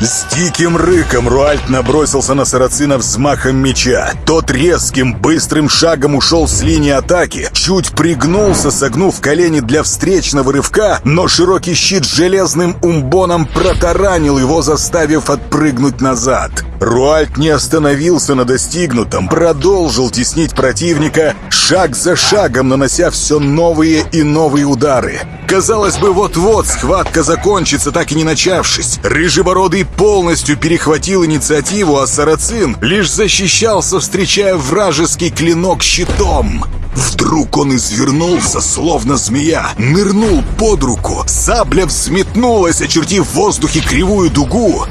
С диким рыком Руальт набросился на Сарацина взмахом меча. Тот резким, быстрым шагом ушел с линии атаки, чуть пригнулся, согнув колени для встречного рывка, но широкий щит железным умбоном протаранил его, заставив отпрыгнуть назад. Руальт не остановился на достигнутом, продолжил теснить противника, шаг за шагом нанося все новые и новые удары. Казалось бы, вот-вот схватка закончится, так и не начавшись. Рыжебородый полностью перехватил инициативу, а Сарацин лишь защищался, встречая вражеский клинок щитом. Вдруг он извернулся, словно змея, нырнул под руку, сабля взметнулась, очертив в воздухе кривую дугу.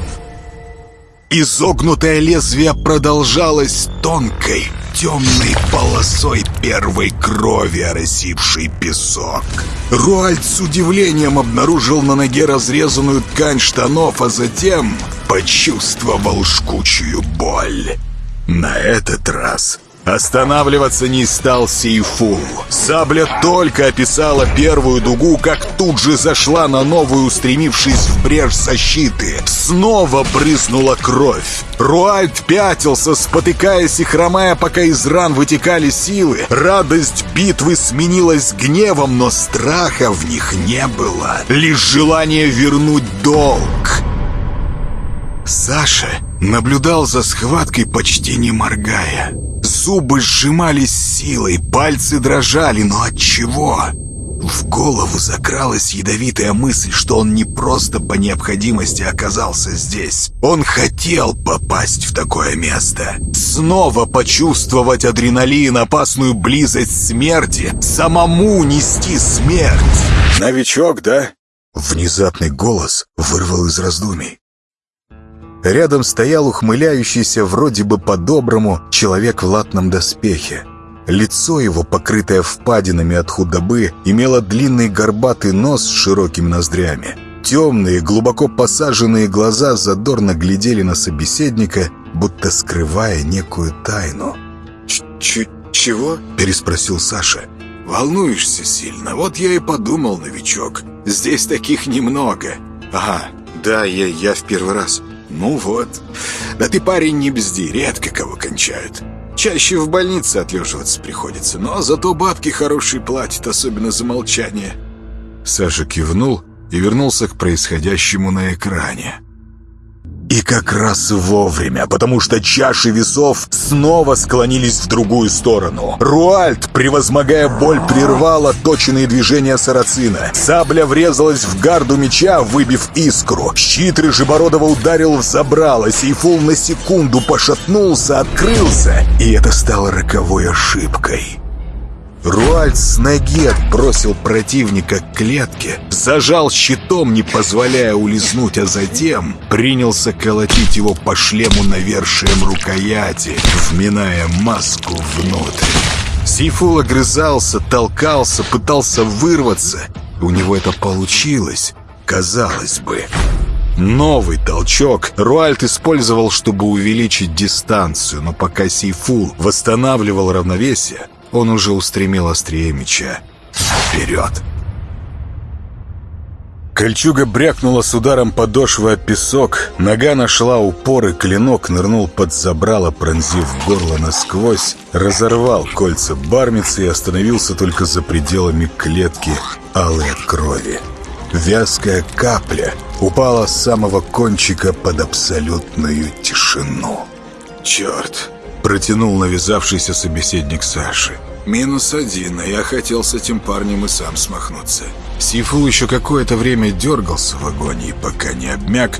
Изогнутое лезвие продолжалось тонкой, темной полосой первой крови, оросившей песок. Руальд с удивлением обнаружил на ноге разрезанную ткань штанов, а затем почувствовал жгучую боль. На этот раз Останавливаться не стал Сейфул. Сабля только описала первую дугу, как тут же зашла на новую, устремившись в брешь защиты. Снова брызнула кровь. Руальд пятился, спотыкаясь и хромая, пока из ран вытекали силы. Радость битвы сменилась гневом, но страха в них не было. Лишь желание вернуть долг. Саша наблюдал за схваткой, почти не моргая. Зубы сжимались силой, пальцы дрожали, но от чего? В голову закралась ядовитая мысль, что он не просто по необходимости оказался здесь. Он хотел попасть в такое место. Снова почувствовать адреналин, опасную близость смерти, самому нести смерть. «Новичок, да?» Внезапный голос вырвал из раздумий. Рядом стоял ухмыляющийся вроде бы по-доброму человек в латном доспехе. Лицо его, покрытое впадинами от худобы, имело длинный горбатый нос с широкими ноздрями. Темные, глубоко посаженные глаза задорно глядели на собеседника, будто скрывая некую тайну. «Ч «Чего?» — переспросил Саша. «Волнуешься сильно? Вот я и подумал, новичок. Здесь таких немного». «Ага, да, я, я в первый раз». «Ну вот. Да ты, парень, не бзди, редко кого кончают. Чаще в больнице отлеживаться приходится, но зато бабки хорошие платят, особенно за молчание». Саша кивнул и вернулся к происходящему на экране. И как раз вовремя, потому что чаши весов снова склонились в другую сторону. Руальд, превозмогая боль, прервал отточенные движения сарацина. Сабля врезалась в гарду меча, выбив искру. Щит Рыжебородова ударил в забрало. Сейфул на секунду пошатнулся, открылся. И это стало роковой ошибкой. Руальд с ноги отбросил противника к клетке, зажал щитом, не позволяя улизнуть, а затем принялся колотить его по шлему навершием рукояти, вминая маску внутрь. Сейфул огрызался, толкался, пытался вырваться. У него это получилось, казалось бы. Новый толчок Руальд использовал, чтобы увеличить дистанцию, но пока Сейфул восстанавливал равновесие, он уже устремил острие меча вперед. Кольчуга брякнула с ударом подошвы о песок, нога нашла упор, и клинок нырнул под забрало, пронзив горло насквозь, разорвал кольца бармицы и остановился только за пределами клетки алой крови. Вязкая капля упала с самого кончика под абсолютную тишину. «Черт!» Протянул навязавшийся собеседник Саши. «Минус один, а я хотел с этим парнем и сам смахнуться». Сифул еще какое-то время дергался в агонии, пока не обмяк.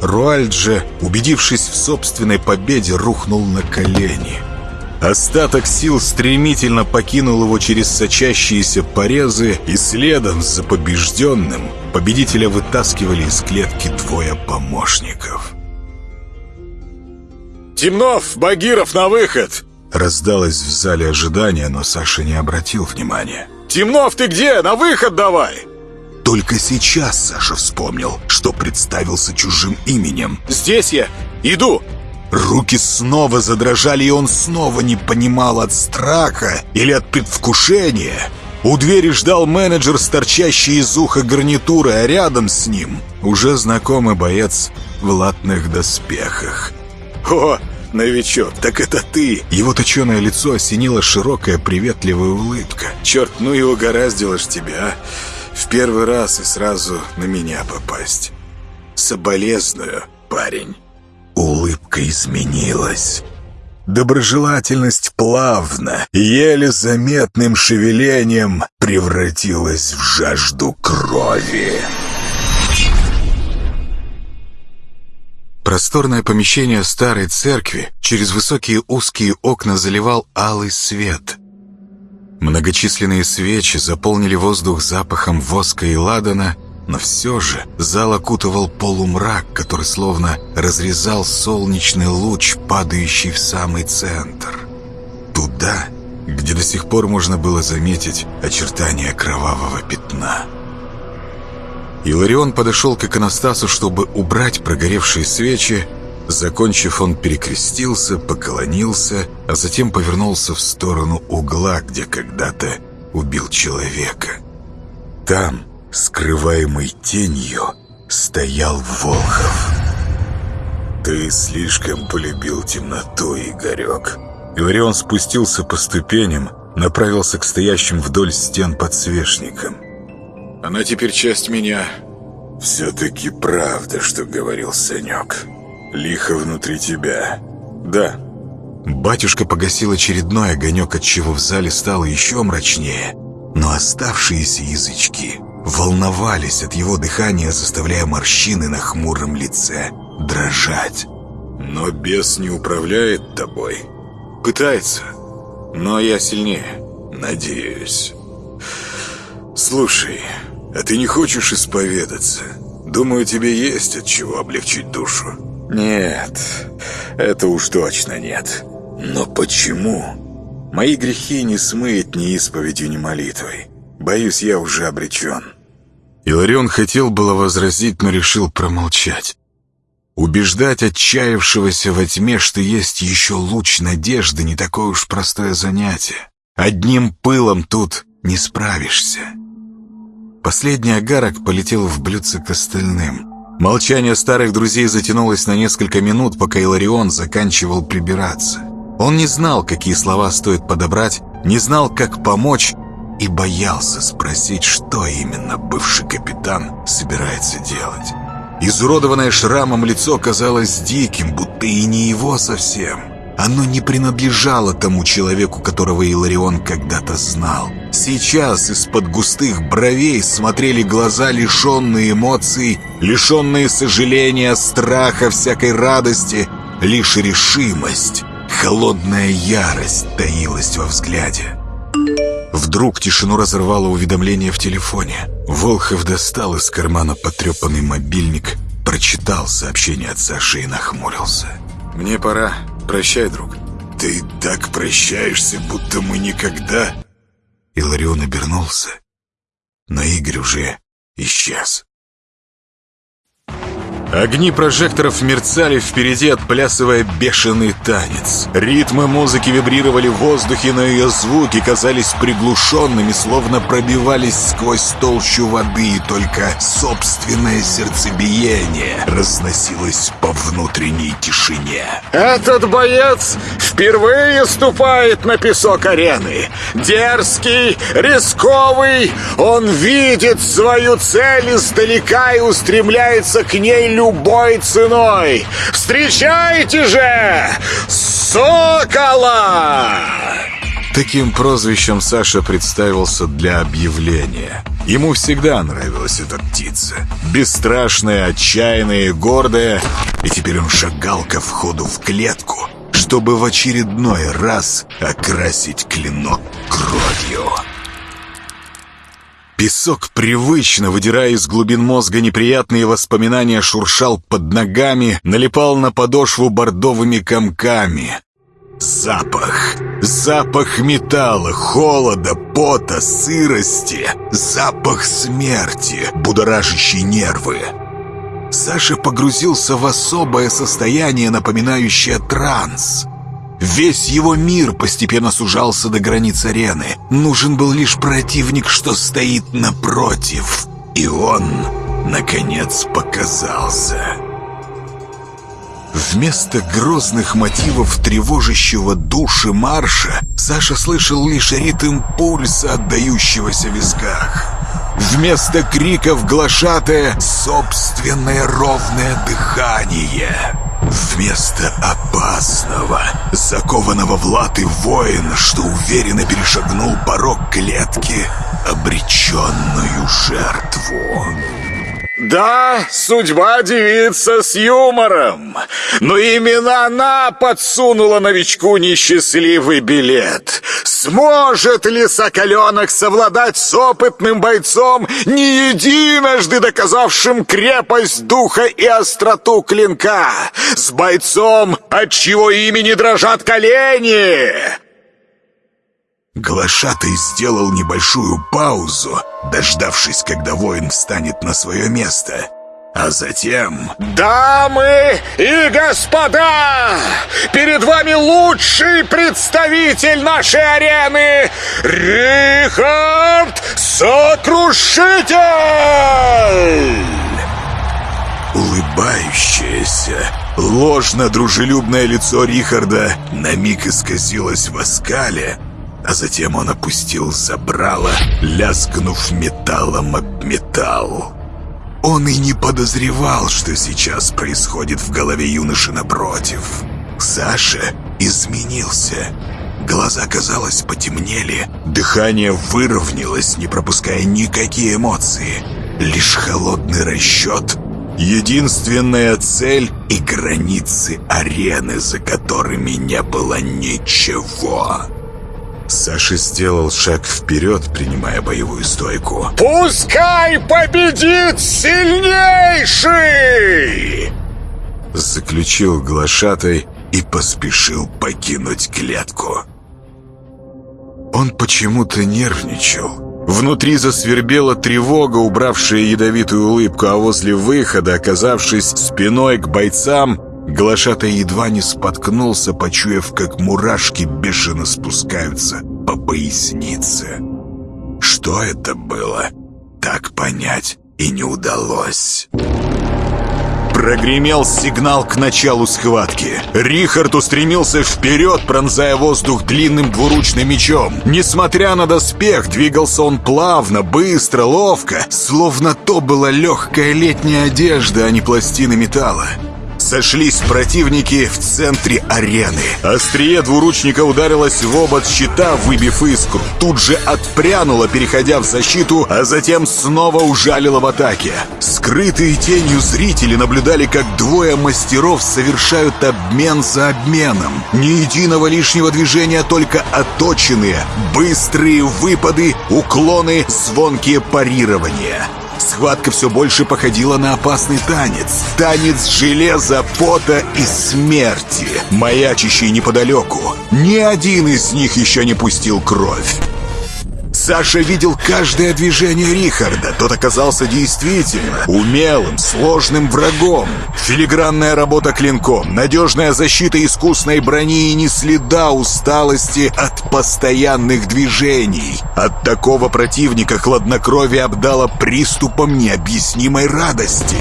Руальд же, убедившись в собственной победе, рухнул на колени. Остаток сил стремительно покинул его через сочащиеся порезы, и следом за побежденным победителя вытаскивали из клетки двое помощников. «Темнов! Багиров на выход!» Раздалось в зале ожидания, но Саша не обратил внимания. «Темнов, ты где? На выход давай!» Только сейчас Саша вспомнил, что представился чужим именем. «Здесь я! Иду!» Руки снова задрожали, и он снова не понимал от страха или от предвкушения. У двери ждал менеджер с торчащей из уха гарнитуры, а рядом с ним уже знакомый боец в латных доспехах. «О, новичок, так это ты!» Его точеное лицо осенила широкая приветливая улыбка. «Черт, ну и угораздило ж тебя, а! В первый раз и сразу на меня попасть. Соболезную, парень». Улыбка изменилась. Доброжелательность плавно, еле заметным шевелением превратилась в жажду крови. Просторное помещение старой церкви через высокие узкие окна заливал алый свет. Многочисленные свечи заполнили воздух запахом воска и ладана, но все же зал окутывал полумрак, который словно разрезал солнечный луч, падающий в самый центр. Туда, где до сих пор можно было заметить очертания кровавого пятна. Иларион подошел к иконостасу, чтобы убрать прогоревшие свечи. Закончив, он перекрестился, поклонился, а затем повернулся в сторону угла, где когда-то убил человека. Там, скрываемый тенью, стоял Волхов. «Ты слишком полюбил темноту, Игорек». Иларион спустился по ступеням, направился к стоящим вдоль стен подсвечникам. Она теперь часть меня. Все-таки правда, что говорил Санек. Лихо внутри тебя. Да. Батюшка погасил очередной огонек, отчего в зале стало еще мрачнее. Но оставшиеся язычки волновались от его дыхания, заставляя морщины на хмуром лице дрожать. Но бес не управляет тобой. Пытается, но я сильнее. Надеюсь. Слушай, а ты не хочешь исповедаться? Думаю, тебе есть от чего облегчить душу. Нет, это уж точно нет. Но почему? Мои грехи не смыть ни исповедью, ни молитвой. Боюсь, я уже обречен. Иларион хотел было возразить, но решил промолчать. Убеждать отчаявшегося во тьме, что есть еще луч надежды, не такое уж простое занятие. Одним пылом тут не справишься. Последний агарок полетел в блюдце к остальным. Молчание старых друзей затянулось на несколько минут, пока Иларион заканчивал прибираться. Он не знал, какие слова стоит подобрать, не знал, как помочь, и боялся спросить, что именно бывший капитан собирается делать. Изуродованное шрамом лицо казалось диким, будто и не его совсем. Оно не принадлежало тому человеку, которого Иларион когда-то знал. Сейчас из-под густых бровей смотрели глаза, лишенные эмоций, лишенные сожаления, страха, всякой радости. Лишь решимость, холодная ярость таилась во взгляде. Вдруг тишину разорвало уведомление в телефоне. Волхов достал из кармана потрепанный мобильник, прочитал сообщение от Саши и нахмурился. «Мне пора. Прощай, друг». «Ты так прощаешься, будто мы никогда...» Иларион обернулся, но Игорь уже исчез. Огни прожекторов мерцали впереди, отплясывая бешеный танец. Ритмы музыки вибрировали в воздухе, но ее звуки казались приглушенными, словно пробивались сквозь толщу воды, и только собственное сердцебиение разносилось по внутренней тишине. «Этот боец впервые ступает на песок арены. Дерзкий, рисковый, он видит свою цель издалека и устремляется к ней любовью любой ценой! Встречайте же! Сокола!» Таким прозвищем Саша представился для объявления. Ему всегда нравилась эта птица. Бесстрашная, отчаянная и гордая. И теперь он шагал ко входу в клетку, чтобы в очередной раз окрасить клинок кровью. Песок привычно, выдирая из глубин мозга неприятные воспоминания, шуршал под ногами, налипал на подошву бордовыми комками. Запах. Запах металла, холода, пота, сырости. Запах смерти, будоражащий нервы. Саша погрузился в особое состояние, напоминающее транс. Весь его мир постепенно сужался до границ арены. Нужен был лишь противник, что стоит напротив. И он, наконец, показался. Вместо грозных мотивов тревожащего души марша Саша слышал лишь ритм пульса, отдающегося в висках. Вместо криков глашатая собственное ровное дыхание. Вместо опасного, закованного в латы воина, что уверенно перешагнул порог клетки, обреченную жертву. Да, судьба девица с юмором. Но именно она подсунула новичку несчастливый билет. Сможет ли Соколенок совладать с опытным бойцом, не единожды доказавшим крепость духа и остроту клинка? С бойцом, от чьего имени дрожат колени? Глашатый сделал небольшую паузу, дождавшись, когда воин встанет на свое место. А затем... «Дамы и господа! Перед вами лучший представитель нашей арены! Рихард Сокрушитель!» Улыбающееся, ложно-дружелюбное лицо Рихарда на миг исказилось в оскале, а затем он опустил забрало, лязгнув металлом об металл. Он и не подозревал, что сейчас происходит в голове юноши напротив. Саша изменился. Глаза, казалось, потемнели. Дыхание выровнялось, не пропуская никакие эмоции. Лишь холодный расчет, единственная цель и границы арены, за которыми не было ничего. Саша сделал шаг вперед, принимая боевую стойку. «Пускай победит сильнейший!» Заключил глашатай и поспешил покинуть клетку. Он почему-то нервничал. Внутри засвербела тревога, убравшая ядовитую улыбку, а возле выхода, оказавшись спиной к бойцам, Глашатай едва не споткнулся, почуяв, как мурашки бешено спускаются по пояснице. Что это было, так понять и не удалось. Прогремел сигнал к началу схватки. Рихард устремился вперед, пронзая воздух длинным двуручным мечом. Несмотря на доспех, двигался он плавно, быстро, ловко, словно то была легкая летняя одежда, а не пластины металла. Сошлись противники в центре арены. Острие двуручника ударилось в обод щита, выбив искру. Тут же отпрянуло, переходя в защиту, а затем снова ужалило в атаке. Скрытые тенью зрители наблюдали, как двое мастеров совершают обмен за обменом. Ни единого лишнего движения, только оточенные, быстрые выпады, уклоны, звонкие парирования. Схватка все больше походила на опасный танец. Танец железа, пота и смерти, маячащий неподалеку. Ни один из них еще не пустил кровь. Саша видел каждое движение Рихарда. Тот оказался действительно умелым, сложным врагом. Филигранная работа клинком, надежная защита искусной брони и не следа усталости от постоянных движений. От такого противника хладнокровие обдало приступом необъяснимой радости.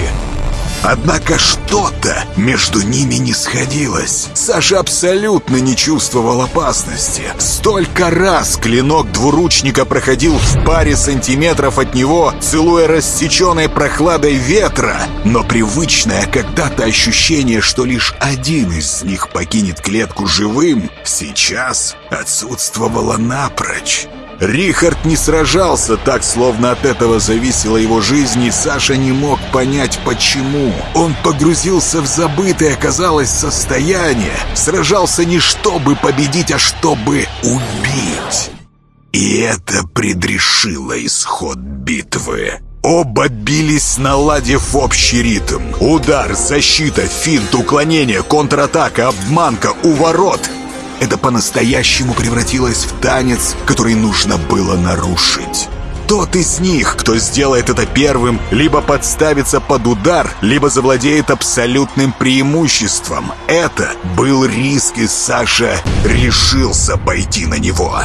Однако что-то между ними не сходилось. Саша абсолютно не чувствовал опасности. Столько раз клинок двуручника проходил в паре сантиметров от него, целуя рассеченной прохладой ветра. Но привычное когда-то ощущение, что лишь один из них покинет клетку живым, сейчас отсутствовало напрочь. Рихард не сражался так, словно от этого зависела его жизнь, и Саша не мог понять, почему. Он погрузился в забытое, казалось, состояние. Сражался не чтобы победить, а чтобы убить. И это предрешило исход битвы. Оба бились, наладив общий ритм. Удар, защита, финт, уклонение, контратака, обманка, уворот — это по-настоящему превратилось в танец, который нужно было нарушить. Тот из них, кто сделает это первым, либо подставится под удар, либо завладеет абсолютным преимуществом. Это был риск, и Саша решился пойти на него.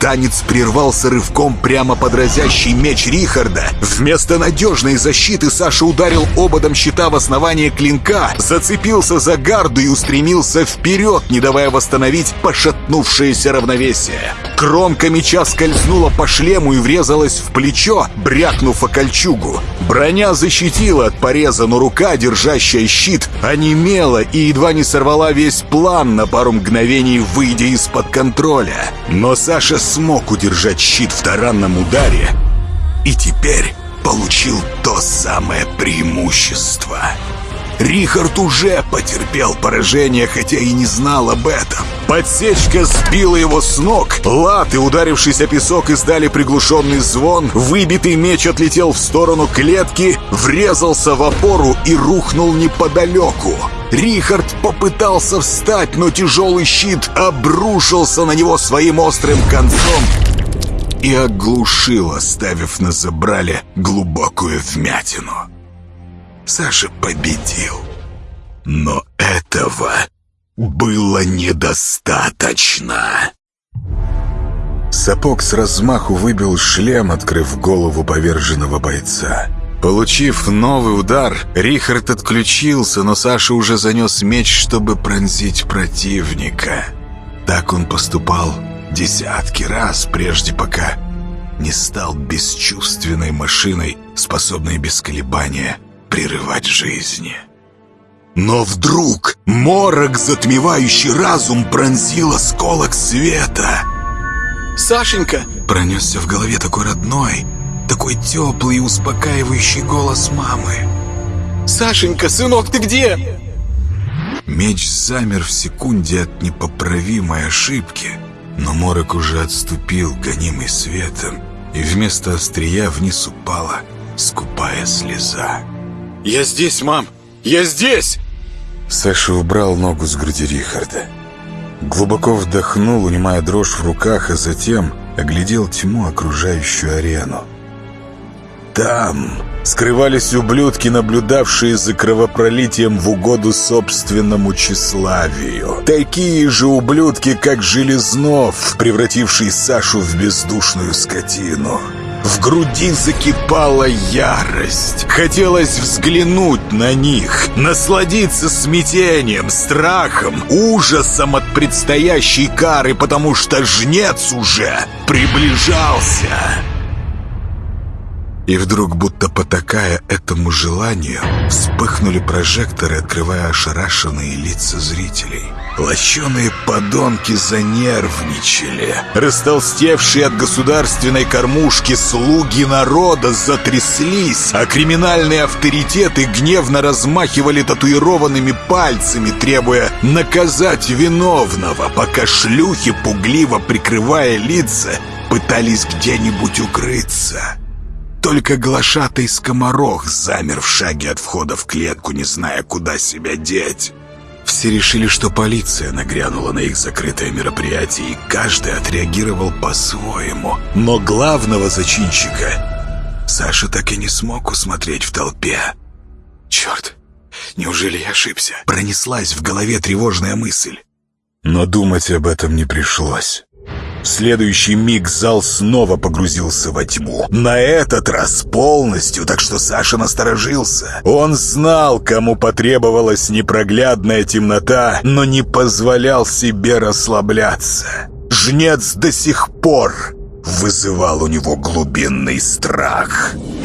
Танец прервался рывком прямо под разящий меч Рихарда. Вместо надежной защиты Саша ударил ободом щита в основание клинка, зацепился за гарду и устремился вперед, не давая восстановить пошатнувшееся равновесие. Кромка меча скользнула по шлему и врезалась в плечо, брякнув о кольчугу. Броня защитила от пореза, но рука, держащая щит, онемела и едва не сорвала весь план на пару мгновений, выйдя из-под контроля. Но Саша смог удержать щит в таранном ударе и теперь получил то самое преимущество. Рихард уже потерпел поражение, хотя и не знал об этом. Подсечка сбила его с ног. Латы, ударившись о песок, издали приглушенный звон. Выбитый меч отлетел в сторону клетки, врезался в опору и рухнул неподалеку. Рихард попытался встать, но тяжелый щит обрушился на него своим острым концом и оглушил, оставив на забрале глубокую вмятину. Саша победил. Но этого было недостаточно. Сапог с размаху выбил шлем, открыв голову поверженного бойца. Получив новый удар, Рихард отключился, но Саша уже занес меч, чтобы пронзить противника. Так он поступал десятки раз, прежде пока не стал бесчувственной машиной, способной без колебания прерывать жизни. Но вдруг морок, затмевающий разум, пронзил осколок света. «Сашенька!» Пронесся в голове такой родной, такой теплый и успокаивающий голос мамы. «Сашенька, сынок, ты где?» Меч замер в секунде от непоправимой ошибки, но морок уже отступил, гонимый светом, и вместо острия вниз упала скупая слеза. «Я здесь, мам! Я здесь!» Саша убрал ногу с груди Рихарда. Глубоко вдохнул, унимая дрожь в руках, а затем оглядел тьму, окружающую арену. Там скрывались ублюдки, наблюдавшие за кровопролитием в угоду собственному тщеславию. Такие же ублюдки, как Железнов, превративший Сашу в бездушную скотину. В груди закипала ярость. Хотелось взглянуть на них, насладиться смятением, страхом, ужасом от предстоящей кары, потому что жнец уже приближался. И вдруг, будто потакая этому желанию, вспыхнули прожекторы, открывая ошарашенные лица зрителей. Лощеные подонки занервничали. Растолстевшие от государственной кормушки слуги народа затряслись, а криминальные авторитеты гневно размахивали татуированными пальцами, требуя наказать виновного, пока шлюхи, пугливо прикрывая лица, пытались где-нибудь укрыться. Только глашатый скоморох замер в шаге от входа в клетку, не зная, куда себя деть. Все решили, что полиция нагрянула на их закрытое мероприятие, и каждый отреагировал по-своему. Но главного зачинщика Саша так и не смог усмотреть в толпе. «Черт, неужели я ошибся?» Пронеслась в голове тревожная мысль. Но думать об этом не пришлось. В следующий миг зал снова погрузился во тьму. На этот раз полностью, так что Саша насторожился. Он знал, кому потребовалась непроглядная темнота, но не позволял себе расслабляться. Жнец до сих пор вызывал у него глубинный страх. «Страх».